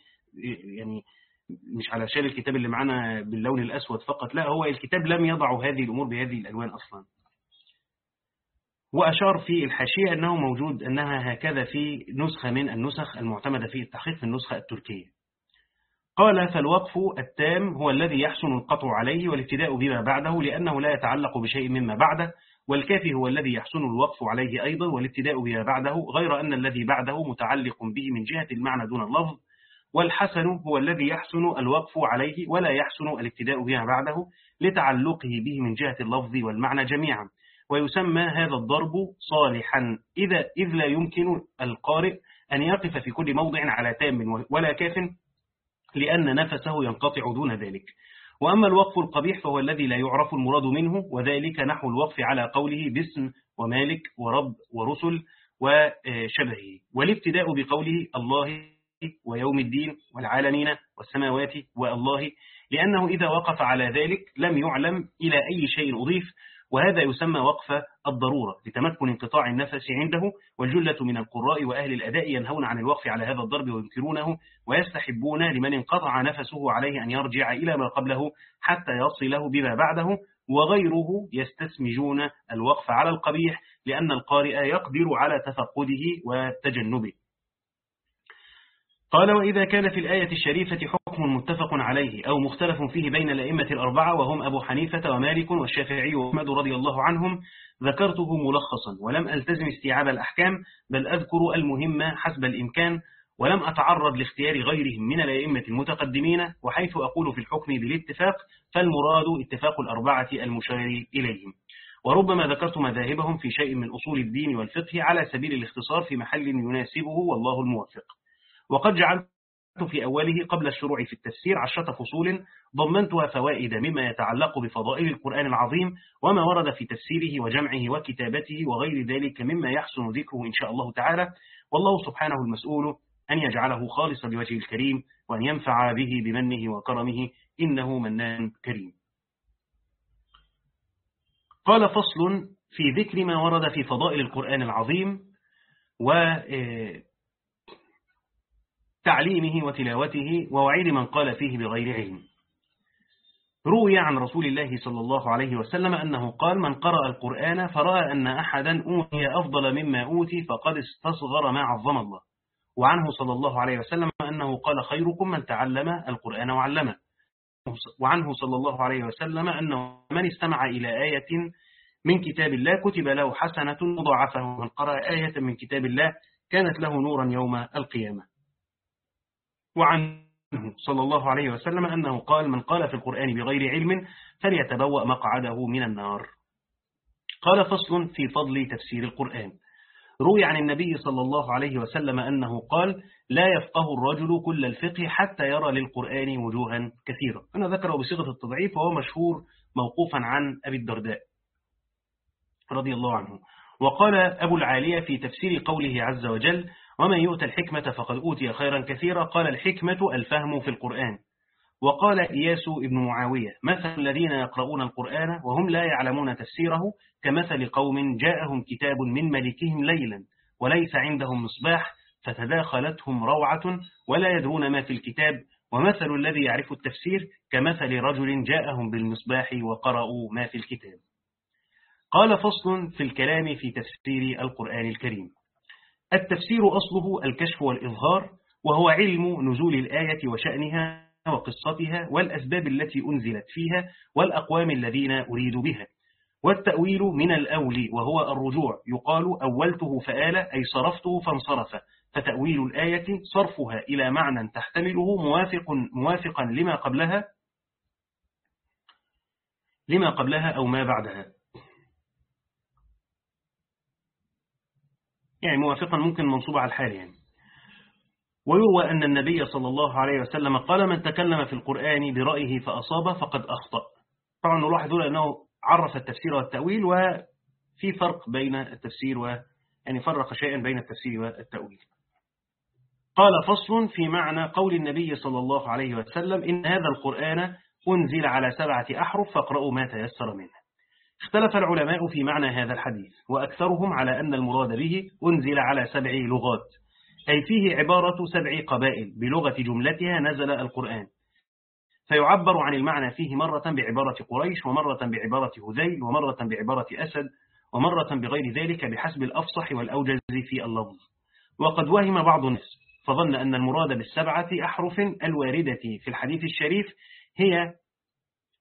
يعني مش علشان الكتاب اللي معانا باللون الأسود فقط لا هو الكتاب لم يضع هذه الأمور بهذه الألوان أصلا. وأشار في الحاشية أنه موجود أنها هكذا في نسخة من النسخ المعتمدة في التحقيق في النسخة التركية. قال فالوقف التام هو الذي يحسن القطع عليه والابتداء بما بعده لأنه لا يتعلق بشيء مما بعده والكافي هو الذي يحسن الوقف عليه أيضا والابتداء بما بعده غير أن الذي بعده متعلق به من جهة المعنى دون اللفظ والحسن هو الذي يحسن الوقف عليه ولا يحسن الابتداء بما بعده لتعلقه به من جهة اللفظ والمعنى جميعا. ويسمى هذا الضرب صالحا. إذا إذ لا يمكن القارئ أن يقف في كل موضع على تام ولا كاف لأن نفسه ينقطع دون ذلك. وأما الوقف القبيح فهو الذي لا يعرف المراد منه وذلك نحو الوقف على قوله باسم ومالك ورب ورسل وشبهه. والابتداء بقوله الله ويوم الدين والعالمين والسماوات والله. لأنه إذا وقف على ذلك لم يعلم إلى أي شيء أضيف وهذا يسمى وقف الضرورة لتمكن انقطاع النفس عنده. والجلة من القراء وأهل الأداء ينهون عن الوقف على هذا الضرب وينكرونه ويستحبون لمن انقطع نفسه عليه أن يرجع إلى ما قبله حتى يصله بما بعده. وغيره يستسمجون الوقف على القبيح لأن القارئ يقدر على تفقده وتجنبه. قال وإذا كان في الآية الشريفة حكم متفق عليه أو مختلف فيه بين الأئمة الأربعة وهم أبو حنيفة ومالك والشافعي وأحمد رضي الله عنهم ذكرته ملخصا ولم ألتزم استيعاب الأحكام بل أذكر المهم حسب الإمكان ولم أتعرض لاختيار غيرهم من الأئمة المتقدمين وحيث أقول في الحكم بالاتفاق فالمراد اتفاق الأربعة المشار إليهم. وربما ذكرت مذاهبهم في شيء من أصول الدين والفقه على سبيل الاختصار في محل يناسبه والله الموفق. وقد جعلت في أوله قبل الشروع في التفسير عشرة فصول ضمنتها فوائد مما يتعلق بفضائل القرآن العظيم وما ورد في تفسيره وجمعه وكتابته وغير ذلك مما يحسن ذكره إن شاء الله تعالى. والله سبحانه المسؤول أن يجعله خالصا لوجه الكريم وأن ينفع به بمنه وكرمه إنه منان كريم. قال فصل في ذكر ما ورد في فضائل القرآن العظيم و تعليمه وتلاوته ووعيد من قال فيه بغير علم. روي عن رسول الله صلى الله عليه وسلم أنه قال من قرأ القرآن فرأى أن أحدا أوتي أفضل مما أوتي فقد استصغر ما عظم الله. وعنه صلى الله عليه وسلم أنه قال خيركم من تعلم القرآن وعلمه. وعنه صلى الله عليه وسلم أنه من استمع إلى آية من كتاب الله كتب له حسنة مضاعفة من قرأ آية من كتاب الله كانت له نورا يوم القيامة. وعنه صلى الله عليه وسلم أنه قال من قال في القرآن بغير علم فليتبوأ مقعده من النار. قال فصل في فضل تفسير القرآن. روي عن النبي صلى الله عليه وسلم أنه قال لا يفقه الرجل كل الفقه حتى يرى للقرآن وجوها كثيرة أنا ذكره بصيغة التضعيف وهو مشهور موقوفا عن أبي الدرداء رضي الله عنه. وقال أبو العالية في تفسير قوله عز وجل ومن يؤت الحكمة فقد أوتي خيرا كثيرا. قال الحكمة الفهم في القرآن. وقال إياس ابن معاوية مثل الذين يقرؤون القرآن وهم لا يعلمون تفسيره كمثل قوم جاءهم كتاب من ملكهم ليلا وليس عندهم مصباح فتداخلتهم روعة ولا يدرون ما في الكتاب. ومثل الذي يعرف التفسير كمثل رجل جاءهم بالمصباح وقرأوا ما في الكتاب. قال فصل في الكلام في تفسير القرآن الكريم. التفسير أصله الكشف والإظهار وهو علم نزول الآية وشأنها وقصتها والأسباب التي أنزلت فيها والأقوام الذين أريد بها. والتأويل من الأول وهو الرجوع يقال أولته فآل أي صرفته فانصرف. فتأويل الآية صرفها إلى معنى تحتمله موافق موافقا لما قبلها لما قبلها أو ما بعدها. يعني موافقا ممكن منصوب على الحال يعني. ويروى أن النبي صلى الله عليه وسلم قال من تكلم في القرآن برأيه فأصاب فقد أخطأ. طبعا نلاحظ أنه عرف التفسير والتأويل وفي فرق بين التفسير و يعني فرق شيئا بين التفسير والتأويل. قال فصل في معنى قول النبي صلى الله عليه وسلم إن هذا القرآن أنزل على سبعة أحرف فاقرأوا ما تيسر منه. اختلف العلماء في معنى هذا الحديث وأكثرهم على أن المراد به أنزل على سبع لغات أي فيه عبارة سبع قبائل بلغة جملتها نزل القرآن. فيعبر عن المعنى فيه مرة بعبارة قريش ومرة بعبارة هذيل ومرة بعبارة أسد ومرة بغير ذلك بحسب الأفصح والأوجز في اللفظ. وقد وهم بعض الناس فظن أن المراد بالسبعة أحرف الواردة في الحديث الشريف هي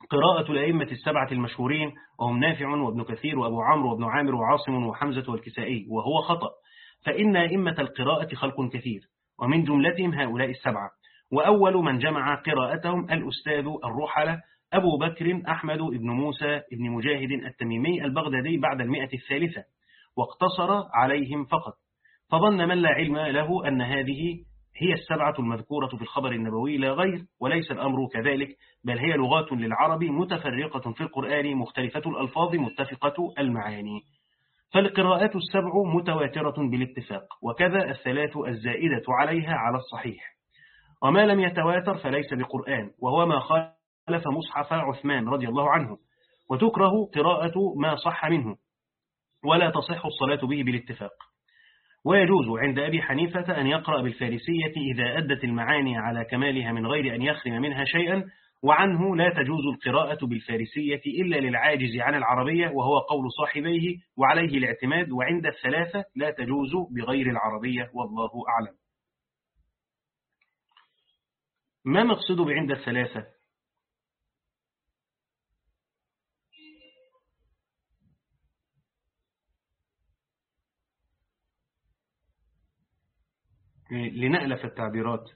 قراءة الأئمة السبعة المشهورين وهم نافع وابن كثير وأبو عمرو وابن عامر وعاصم وحمزة والكسائي وهو خطأ. فإن أئمة القراءة خلق كثير ومن جملتهم هؤلاء السبعة. وأول من جمع قراءتهم الأستاذ الرحلة أبو بكر أحمد بن موسى بن مجاهد التميمي البغدادي بعد المئة الثالثة واقتصر عليهم فقط. فظن من لا علم له أن هذه هي السبعة المذكورة في الخبر النبوي لا غير وليس الأمر كذلك بل هي لغات للعرب متفرقة في القرآن مختلفة الألفاظ متفقة المعاني. فالقراءات السبع متواترة بالاتفاق وكذا الثلاث الزائدة عليها على الصحيح. وما لم يتواتر فليس بقرآن وهو ما خالف مصحف عثمان رضي الله عنه وتكره قراءة ما صح منه ولا تصح الصلاة به بالاتفاق. ويجوز عند أبي حنيفة أن يقرأ بالفارسية إذا أدت المعاني على كمالها من غير أن يخرم منها شيئا وعنه لا تجوز القراءة بالفارسية إلا للعاجز عن العربية وهو قول صاحبيه وعليه الاعتماد وعند الثلاثة لا تجوز بغير العربية والله أعلم. ما مقصود بعند الثلاثة؟ لنألف التعبيرات.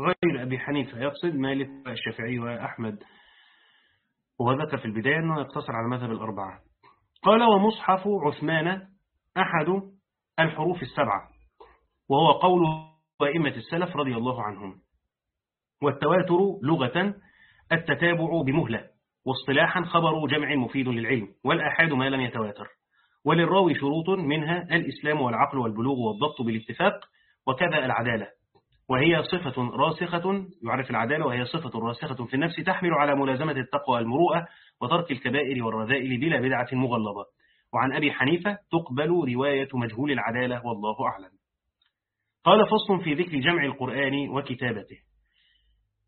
غير أبي حنيفة يقصد مالك والشافعي وأحمد وذكر في البداية أنه يقتصر على مذهب الأربعة. قال ومصحف عثمان أحد الحروف السبعة وهو قول أئمة السلف رضي الله عنهم والتواتر لغة التتابع بمهلة. واصطلاحا خبر جمع مفيد للعلم والأحاد ما لم يتواتر. وللراوي شروط منها الإسلام والعقل والبلوغ والضبط بالاتفاق وكذا العدالة. وهي صفة راسخة يعرف العدالة وهي صفة راسخة في النفس تحمل على ملازمة التقوى المروءة وترك الكبائر والرذائل بلا بدعة مغلظة. وعن أبي حنيفة تقبل رواية مجهول العدالة والله أعلم. قال فصل في ذكر جمع القرآن وكتابته.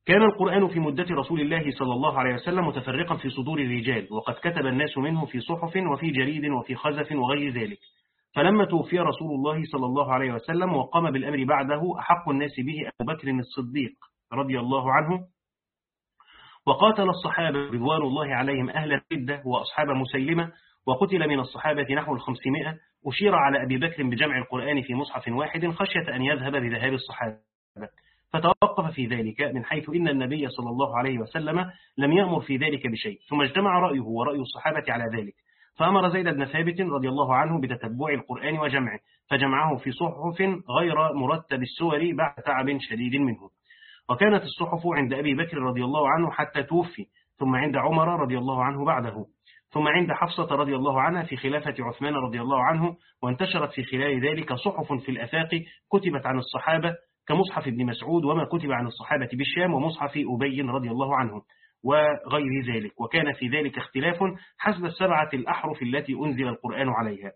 كان القرآن في مدة رسول الله صلى الله عليه وسلم متفرقا في صدور الرجال وقد كتب الناس منه في صحف وفي جريد وفي خزف وغير ذلك. فلما توفي رسول الله صلى الله عليه وسلم وقام بالأمر بعده أحق الناس به أبو بكر الصديق رضي الله عنه وقاتل الصحابة رضوان الله عليهم أهل الردة وأصحاب مسيلمة وقتل من الصحابة نحو الخمسمائة. أشير على أبي بكر بجمع القرآن في مصحف واحد خشية أن يذهب بذهاب الصحابة. فتوقف في ذلك من حيث إن النبي صلى الله عليه وسلم لم يأمر في ذلك بشيء ثم اجتمع رأيه ورأي الصحابة على ذلك. فأمر زيد بن ثابت رضي الله عنه بتتبع القرآن وجمعه فجمعه في صحف غير مرتب السور بعد تعب شديد منه. وكانت الصحف عند أبي بكر رضي الله عنه حتى توفي ثم عند عمر رضي الله عنه بعده. ثم عند حفصة رضي الله عنها في خلافة عثمان رضي الله عنه وانتشرت في خلال ذلك صحف في الأفاق كتبت عن الصحابة كمصحف ابن مسعود وما كتب عن الصحابة بالشام ومصحف أبي رضي الله عنه وغير ذلك. وكان في ذلك اختلاف حسب السبعة الأحرف التي أنزل القرآن عليها.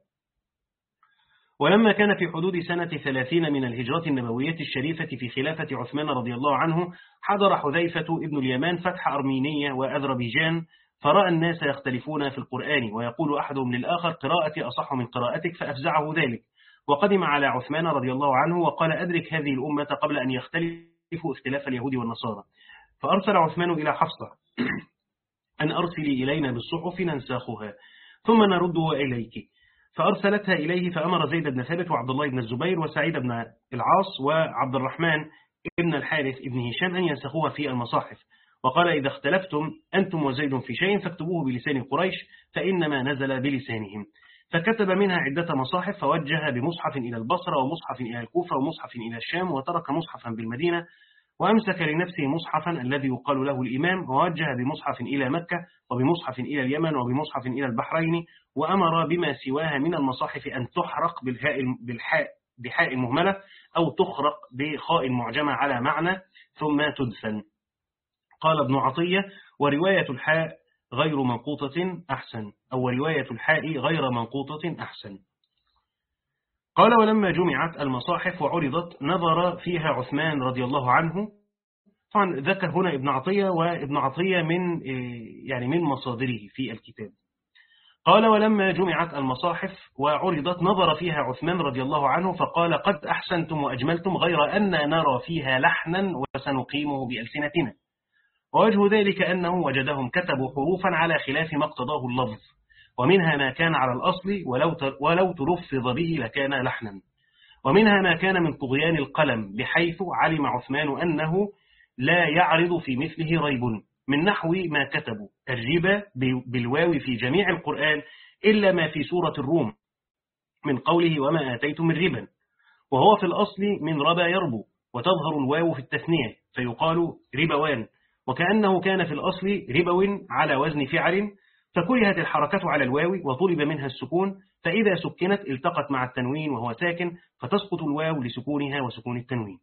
ولما كان في حدود سنة ثلاثين من الهجرة النبوية الشريفة في خلافة عثمان رضي الله عنه حضر حذيفة ابن اليمان فتح أرمينية وأذربيجان فرأى الناس يختلفون في القرآن ويقول أحدهم للآخر قراءتي أصح من قراءتك فأفزعه ذلك. وقدم على عثمان رضي الله عنه وقال أدرك هذه الأمة قبل أن يختلفوا اختلاف اليهود والنصارى. فأرسل عثمان إلى حفصة *clears throat* أن أرسلي إلينا بالصحف ننساخها ثم نردها إليك. فأرسلتها إليه فأمر زيد بن ثابت وعبد الله بن الزبير وسعيد بن العاص وعبد الرحمن ابن الحارث ابن هشام أن ينسخوها في المصاحف. وقال إذا اختلفتم أنتم وزيد في شيء فاكتبوه بلسان قريش فإنما نزل بلسانهم. فكتب منها عدة مصاحف فوجه بمصحف إلى البصرة ومصحف إلى الكوفة ومصحف إلى الشام وترك مصحفا بالمدينة وأمسك لنفسه مصحفا الذي يقال له الإمام ووجه بمصحف إلى مكة وبمصحف إلى اليمن وبمصحف إلى البحرين وأمر بما سواها من المصاحف أن تحرق بالهاء بالحاء بحاء المهملة أو تخرق بخاء معجمة على معنى ثم تدفن. قال ابن عطية ورواية الحاء غير منقوطة أحسن أو رواية الحاء غير منقوطة أحسن. قال ولما جمعت المصاحف وعرضت نظر فيها عثمان رضي الله عنه. طبعا ذكر هنا ابن عطية وابن عطية من يعني من مصادره في الكتاب. قال ولما جمعت المصاحف وعرضت نظر فيها عثمان رضي الله عنه فقال قد أحسنتم وأجملتم غير أن نرى فيها لحنا وسنقيمه بألسنتنا. ووجه ذلك أنه وجدهم كتبوا حروفا على خلاف ما اقتضاه اللفظ ومنها ما كان على الأصل ولو تلفظ به لكان لحنا. ومنها ما كان من طغيان القلم بحيث علم عثمان أنه لا يعرض في مثله ريب من نحو ما كتبوا. الربا بالواو في جميع القرآن إلا ما في سورة الروم من قوله وما آتيتم من ربا. وهو في الأصل من ربا يربو وتظهر الواو في التثنية فيقال ربوان. وكأنه كان في الأصل ربو على وزن فعل فكرهت الحركة على الواو وطلب منها السكون فإذا سكنت التقت مع التنوين وهو ساكن فتسقط الواو لسكونها وسكون التنوين.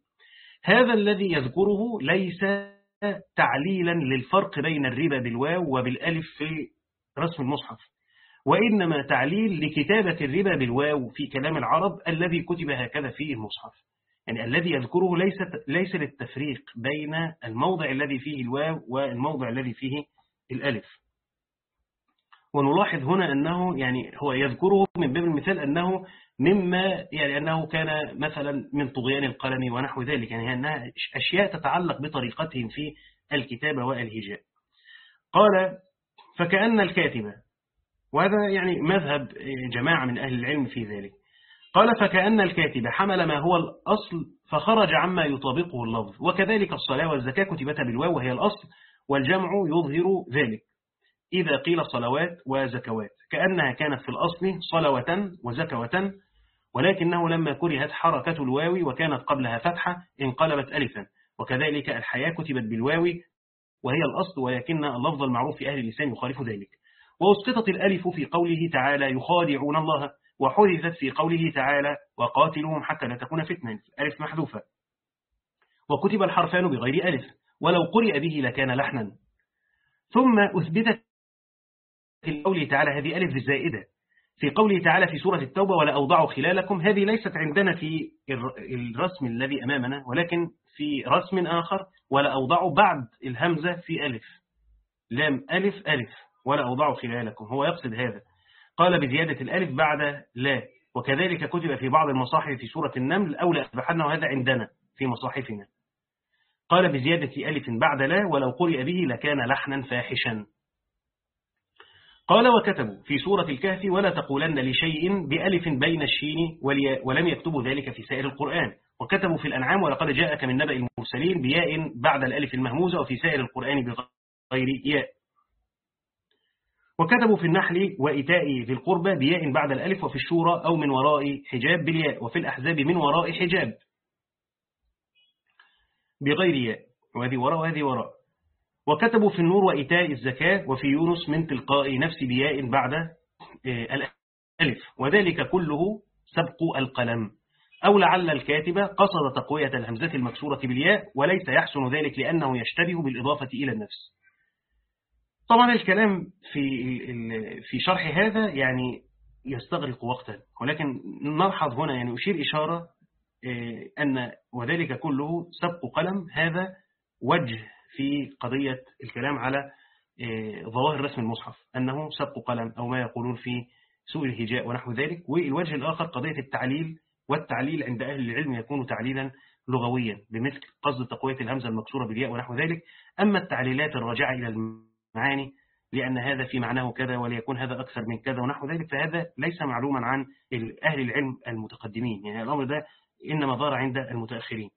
هذا الذي يذكره ليس تعليلا للفرق بين الربا بالواو وبالألف في رسم المصحف وإنما تعليل لكتابة الربا بالواو في كلام العرب الذي كتب هكذا في المصحف. يعني الذي يذكره ليس ليس للتفريق بين الموضع الذي فيه الواو والموضع الذي فيه الألف. ونلاحظ هنا أنه يعني هو يذكره من باب المثال أنه مما يعني أنه كان مثلا من طغيان القلم ونحو ذلك. يعني أنها أشياء تتعلق بطريقتهم في الكتابة والهجاء قال فكأن الكاتب وهذا يعني مذهب جماعة من أهل العلم في ذلك. قال فكأن الكاتب حمل ما هو الأصل فخرج عما يطابقه اللفظ. وكذلك الصلاة والزكاة كتبتا بالواو وهي الأصل والجمع يظهر ذلك. إذا قيل صلوات وزكوات. كأنها كانت في الأصل صلوة وزكوة ولكنه لما كرهت حركة الواو وكانت قبلها فتحة انقلبت ألفا. وكذلك الحياة كتبت بالواو وهي الأصل ولكن اللفظ المعروف في أهل اللسان يخالف ذلك. وأسقطت الألف في قوله تعالى يخادعون الله. وحذفت في قوله تعالى وقاتلهم حتى لا تكون فتنة ألف محذوفة. وكتب الحرفان بغير ألف ولو قرئ به لكان لحنا. ثم أثبتت في قوله تعالى هذه ألف الزائدة في قوله تعالى في سورة التوبة ولا أوضع خلالكم هذه ليست عندنا في الرسم الذي أمامنا ولكن في رسم آخر ولا أوضع بعد الهمزة في ألف. لام ألف ألف ولا أوضع خلالكم. هو يقصد هذا. قال بزيادة الألف بعد لا. وكذلك كتب في بعض المصاحف في سورة النمل أو لأسبحنا وهذا عندنا في مصاحفنا. قال بزيادة ألف بعد لا ولو قرئ به لكان لحنا فاحشا. قال وكتبوا في سورة الكهف ولا تقولن لشيء بألف بين الشين ولم يكتبوا ذلك في سائر القرآن. وكتبوا في الأنعام ولقد جاءك من نبأ المرسلين بياء بعد الألف المهموزة وفي سائر القرآن بغير ياء. وكتبوا في النحل وإيتاء ذي القربى بياء بعد الألف وفي الشورى أو من وراء حجاب بالياء وفي الأحزاب من وراء حجاب. بغير ياء. وهذه وراء وهذه وراء. وكتبوا في النور وإيتاء الزكاة وفي يونس من تلقاء نفس بياء بعد آه، الألف. وذلك كله سبق القلم. أو لعل الكاتب قصد تقوية الهمزة المكسورة بالياء وليس يحسن ذلك لأنه يشتبه بالإضافة إلى النفس. طبعا الكلام في في شرح هذا يعني يستغرق وقتا. ولكن نلحظ هنا يعني أشير إشارة آه، أن وذلك كله سبق قلم. هذا وجه في قضية الكلام على آه، ظواهر رسم المصحف أنه سبق قلم أو ما يقولون في سوء الهجاء ونحو ذلك. والوجه الآخر قضية التعليل والتعليل عند أهل العلم يكون تعليلا لغويا بمثل قصد تقوية الهمزة المكسورة بالياء ونحو ذلك. أما التعليلات الراجعة إلى المعاني لأن هذا في معناه كذا وليكون هذا أكثر من كذا ونحو ذلك فهذا ليس معلوما عن أهل العلم المتقدمين. يعني الأمر ده إنما ظهر عند المتأخرين.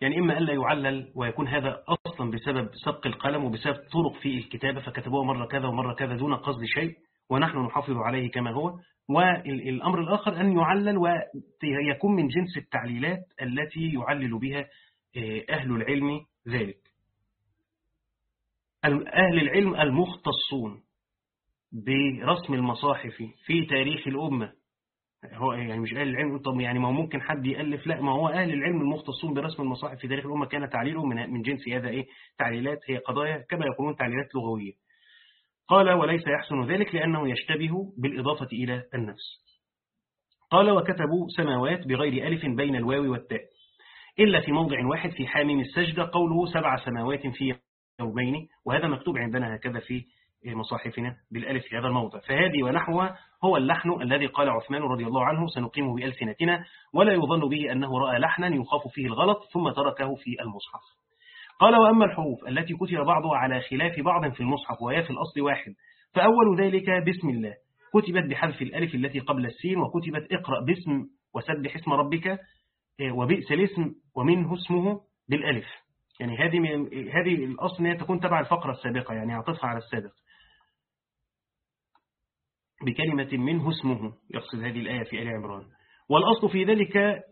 يعني إما ألا يعلل ويكون هذا أصلا بسبب سبق القلم وبسبب طرق في الكتابة فكتبوه مرة كذا ومرة كذا دون قصد شيء ونحن نحافظ عليه كما هو. والأمر الآخر أن يعلل ويكون من جنس التعليلات التي يعلل بها آه، أهل العلم ذلك. أهل العلم المختصون برسم المصاحف في تاريخ الأمة. هو يعني مش أهل العلم طب يعني ما هو ممكن حد يألف؟ لا ما هو أهل العلم المختصون برسم المصاحف في تاريخ الأمة. كان تعليله من من جنس هذا إيه؟ تعليلات هي قضايا كما يقولون تعليلات لغوية. قال وليس يحسن ذلك لأنه يشتبه بالإضافة إلى النفس. قال وكتبوا سماوات بغير ألف بين الواو والتاء إلا في موضع واحد في حامم السجدة قوله سبع سماوات في يومين وهذا مكتوب عندنا هكذا في مصاحفنا بالألف في هذا الموضع. فهذه ونحوها هو اللحن الذي قال عثمان رضي الله عنه سنقيمه بألسنتنا ولا يظن به أنه رأى لحنا يخاف فيه الغلط ثم تركه في المصحف. قال وأما الحروف التي كتب بعضها على خلاف بعض في المصحف وهي في الأصل واحد فأول ذلك بسم الله. كتبت بحذف الألف التي قبل السين وكتبت اقرأ باسم وسبح اسم ربك آه، وبئس الاسم ومنه اسمه بالألف. يعني هذه هذه الأصل هي تكون تبع الفقرة السابقة يعني عطفها على السابق. بكلمة منه اسمه يقصد هذه الآية في آل عمران. والأصل في ذلك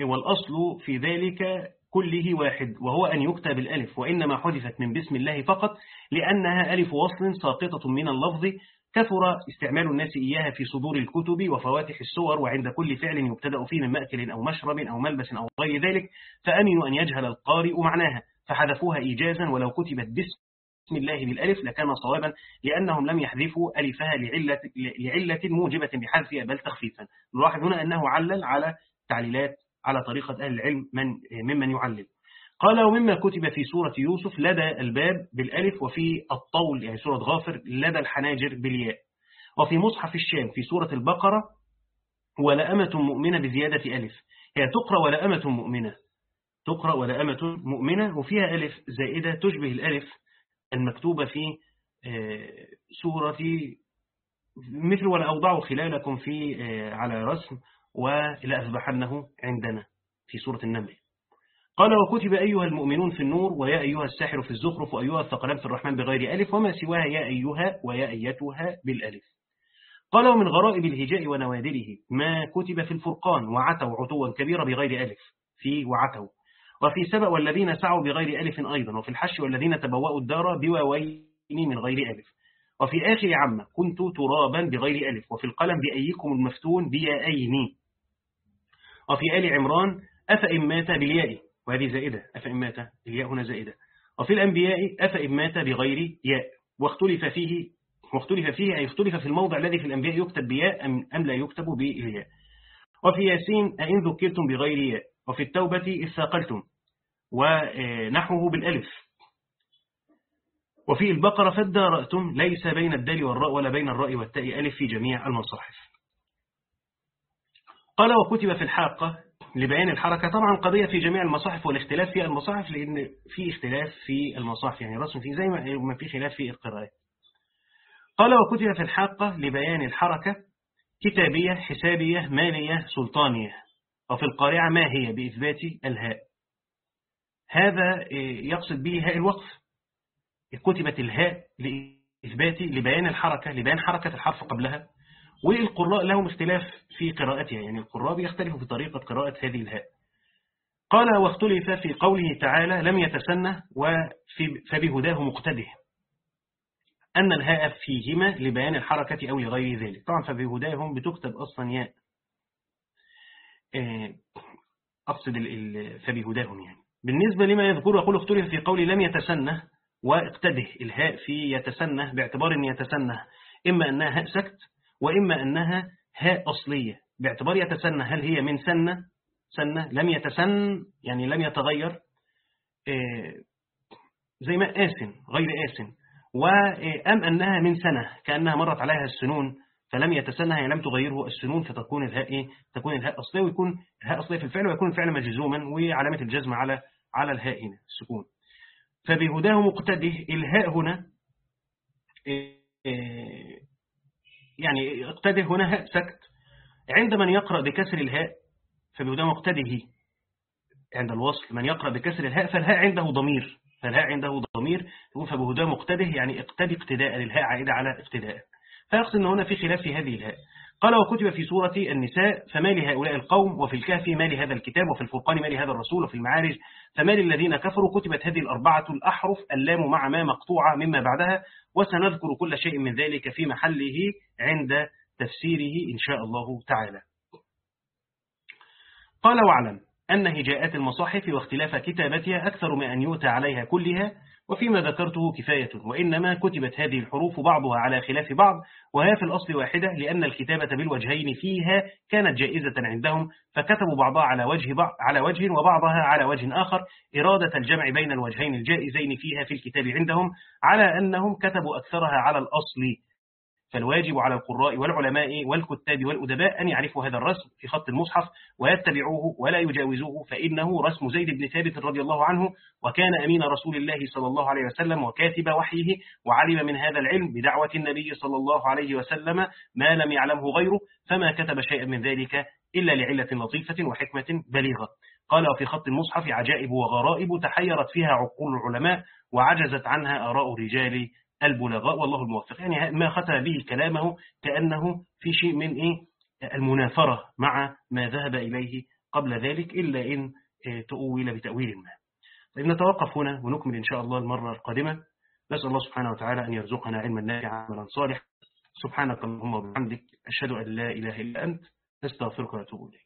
والأصل في ذلك كله واحد وهو أن يكتب الألف وإنما حذفت من بسم الله فقط لأنها ألف وصل ساقطة من اللفظ كثر استعمال الناس إياها في صدور الكتب وفواتح السور وعند كل فعل يبتدأ فيه من مأكل أو مشرب أو ملبس أو غير ذلك فأمنوا أن يجهل القارئ معناها فحذفوها إيجازا ولو كتبت باسم الله بالألف لكان صوابا لأنهم لم يحذفوا ألفها لعلة, لعلة موجبة بحذفها بل تخفيفا. نلاحظ هنا أنه علل على تعليلات على طريقة أهل العلم من ممن يعلل. قال ومما كتب في سورة يوسف لدى الباب بالألف وفي الطول يعني سورة غافر لدى الحناجر بالياء. وفي مصحف الشام في سورة البقرة ولأمة مؤمنة بزيادة ألف هي تقرأ ولأمة مؤمنة. تقرأ ولأمة مؤمنة وفيها ألف زائدة تشبه الألف المكتوبة في آه، سورة مثل ولأوضع خلالكم في آه، على رسم ولأذبحنه عندنا في سورة النمل. قال وكتب أيها المؤمنون في النور ويا أيها الساحر في الزخرف وأيها الثقلان في الرحمن بغير ألف وما سواها يا أيها ويا أيتها بالألف. قال ومن غرائب الهجاء ونوادره ما كتب في الفرقان وعتوا عتوا كبيرا بغير ألف. في وعتوا. وفي سبأ والذين سعوا بغير ألف أيضا. وفي الحش والذين تبوأوا الدار بواوين من غير ألف. وفي آخر عامة كنت ترابا بغير ألف. وفي القلم بأيكم المفتون بيائين. وفي آل عمران أفإن مات بالياء وهذه زائدة أفإن مات الياء هنا زائدة. وفي الأنبياء أفإن مات بغير ياء واختلف فيه واختلف فيه أي اختلف في الموضع الذي في الأنبياء يكتب بياء أم لا يكتب بالياء وفي ياسين أئن ذكرتم بغير ياء. وفي التوبة إثاقلتم ونحوه بالألف. وفي البقرة فادارأتم ليس بين الدال والراء ولا بين الراء والتاء ألف في جميع المصاحف. قال وكتب في الحاقة لبيان الحركة. طبعا قضية في جميع المصاحف والاختلاف في المصاحف لأن في اختلاف في المصاحف. يعني رسم في زي ما في خلاف في القراءات قال وكتب في الحاقة لبيان الحركة كتابية حسابية مالية سلطانية. وفي القارعة ما هي؟ بإثبات الهاء. هذا يقصد به هاء الوقف. كتبت الهاء لإثبات لبيان الحركة لبيان حركة الحرف قبلها. والقراء لهم اختلاف في قراءتها يعني القراء بيختلفوا في طريقة قراءة هذه الهاء. قال واختلف في قوله تعالى لم يتسنى فبهداه مقتده. أن الهاء فيهما لبيان الحركة أو لغير ذلك. طبعا فبهداهم بتكتب أصلا ياء آه، أقصد فبهداهم يعني. بالنسبة لما يذكر يقول اختلف في قول لم يتسنه واقتده. الهاء في يتسنه باعتبار أن يتسنه إما أنها هاء سكت وإما أنها هاء أصلية. باعتبار يتسنى هل هي من سنة؟ سنة. لم يتسن يعني لم يتغير. آه، زي ما آسن غير آسن. وأم أنها من سنة كأنها مرت عليها السنون فلم يتسنى هي لم تغيره السنون فتكون الهاء إيه؟ تكون الهاء أصلية ويكون الهاء أصلية في الفعل ويكون الفعل مجزوما وعلامة الجزم على على الهاء هنا السكون. فبهداه مقتده الهاء هنا آه، يعني اقتده هنا هاء سكت. عند من يقرأ بكسر الهاء فبهداه مقتده. عند الوصل من يقرأ بكسر الهاء فالهاء عنده ضمير. فالهاء عنده ضمير فبهداه مقتده يعني اقتدي اقتداء للهاء عائدة على اقتداء فيقصد أن هنا في خلاف في هذه الهاء. قال وكتب في سورة النساء فما لهؤلاء القوم وفي الكهف ما لهذا الكتاب وفي الفرقان ما لهذا الرسول وفي المعارج فما للذين كفروا كتبت هذه الأربعة الأحرف اللام مع ما مقطوعة مما بعدها وسنذكر كل شيء من ذلك في محله عند تفسيره إن شاء الله تعالى. قال واعلم أن هجاءات المصاحف واختلاف كتابتها أكثر من أن يؤتى عليها كلها وفيما ذكرته كفاية وإنما كتبت هذه الحروف بعضها على خلاف بعض وهي في الأصل واحدة لأن الكتابة بالوجهين فيها كانت جائزة عندهم فكتبوا بعضها على وجه, على وجه وبعضها على وجه آخر. إرادة الجمع بين الوجهين الجائزين فيها في الكتاب عندهم على أنهم كتبوا أكثرها على الأصل. فالواجب على القراء والعلماء والكتاب والأدباء أن يعرفوا هذا الرسم في خط المصحف ويتبعوه ولا يجاوزوه فإنه رسم زيد بن ثابت رضي الله عنه وكان أمين رسول الله صلى الله عليه وسلم وكاتب وحيه وعلم من هذا العلم بدعوة النبي صلى الله عليه وسلم ما لم يعلمه غيره فما كتب شيئا من ذلك إلا لعلة لطيفة وحكمة بليغة. قال وفي خط المصحف عجائب وغرائب تحيرت فيها عقول العلماء وعجزت عنها آراء الرجال البلغاء والله الموفق. يعني ما ختم به كلامه كأنه في شيء من إيه؟ المنافرة مع ما ذهب إليه قبل ذلك إلا إن آه، تؤول بتأويل ما. طيب نتوقف هنا ونكمل إن شاء الله المرة القادمة. نسأل الله سبحانه وتعالى أن يرزقنا علما نافعا عملا صالحا. سبحانك اللهم وبحمدك أشهد أن لا إله إلا أنت نستغفرك ونتوب إليك.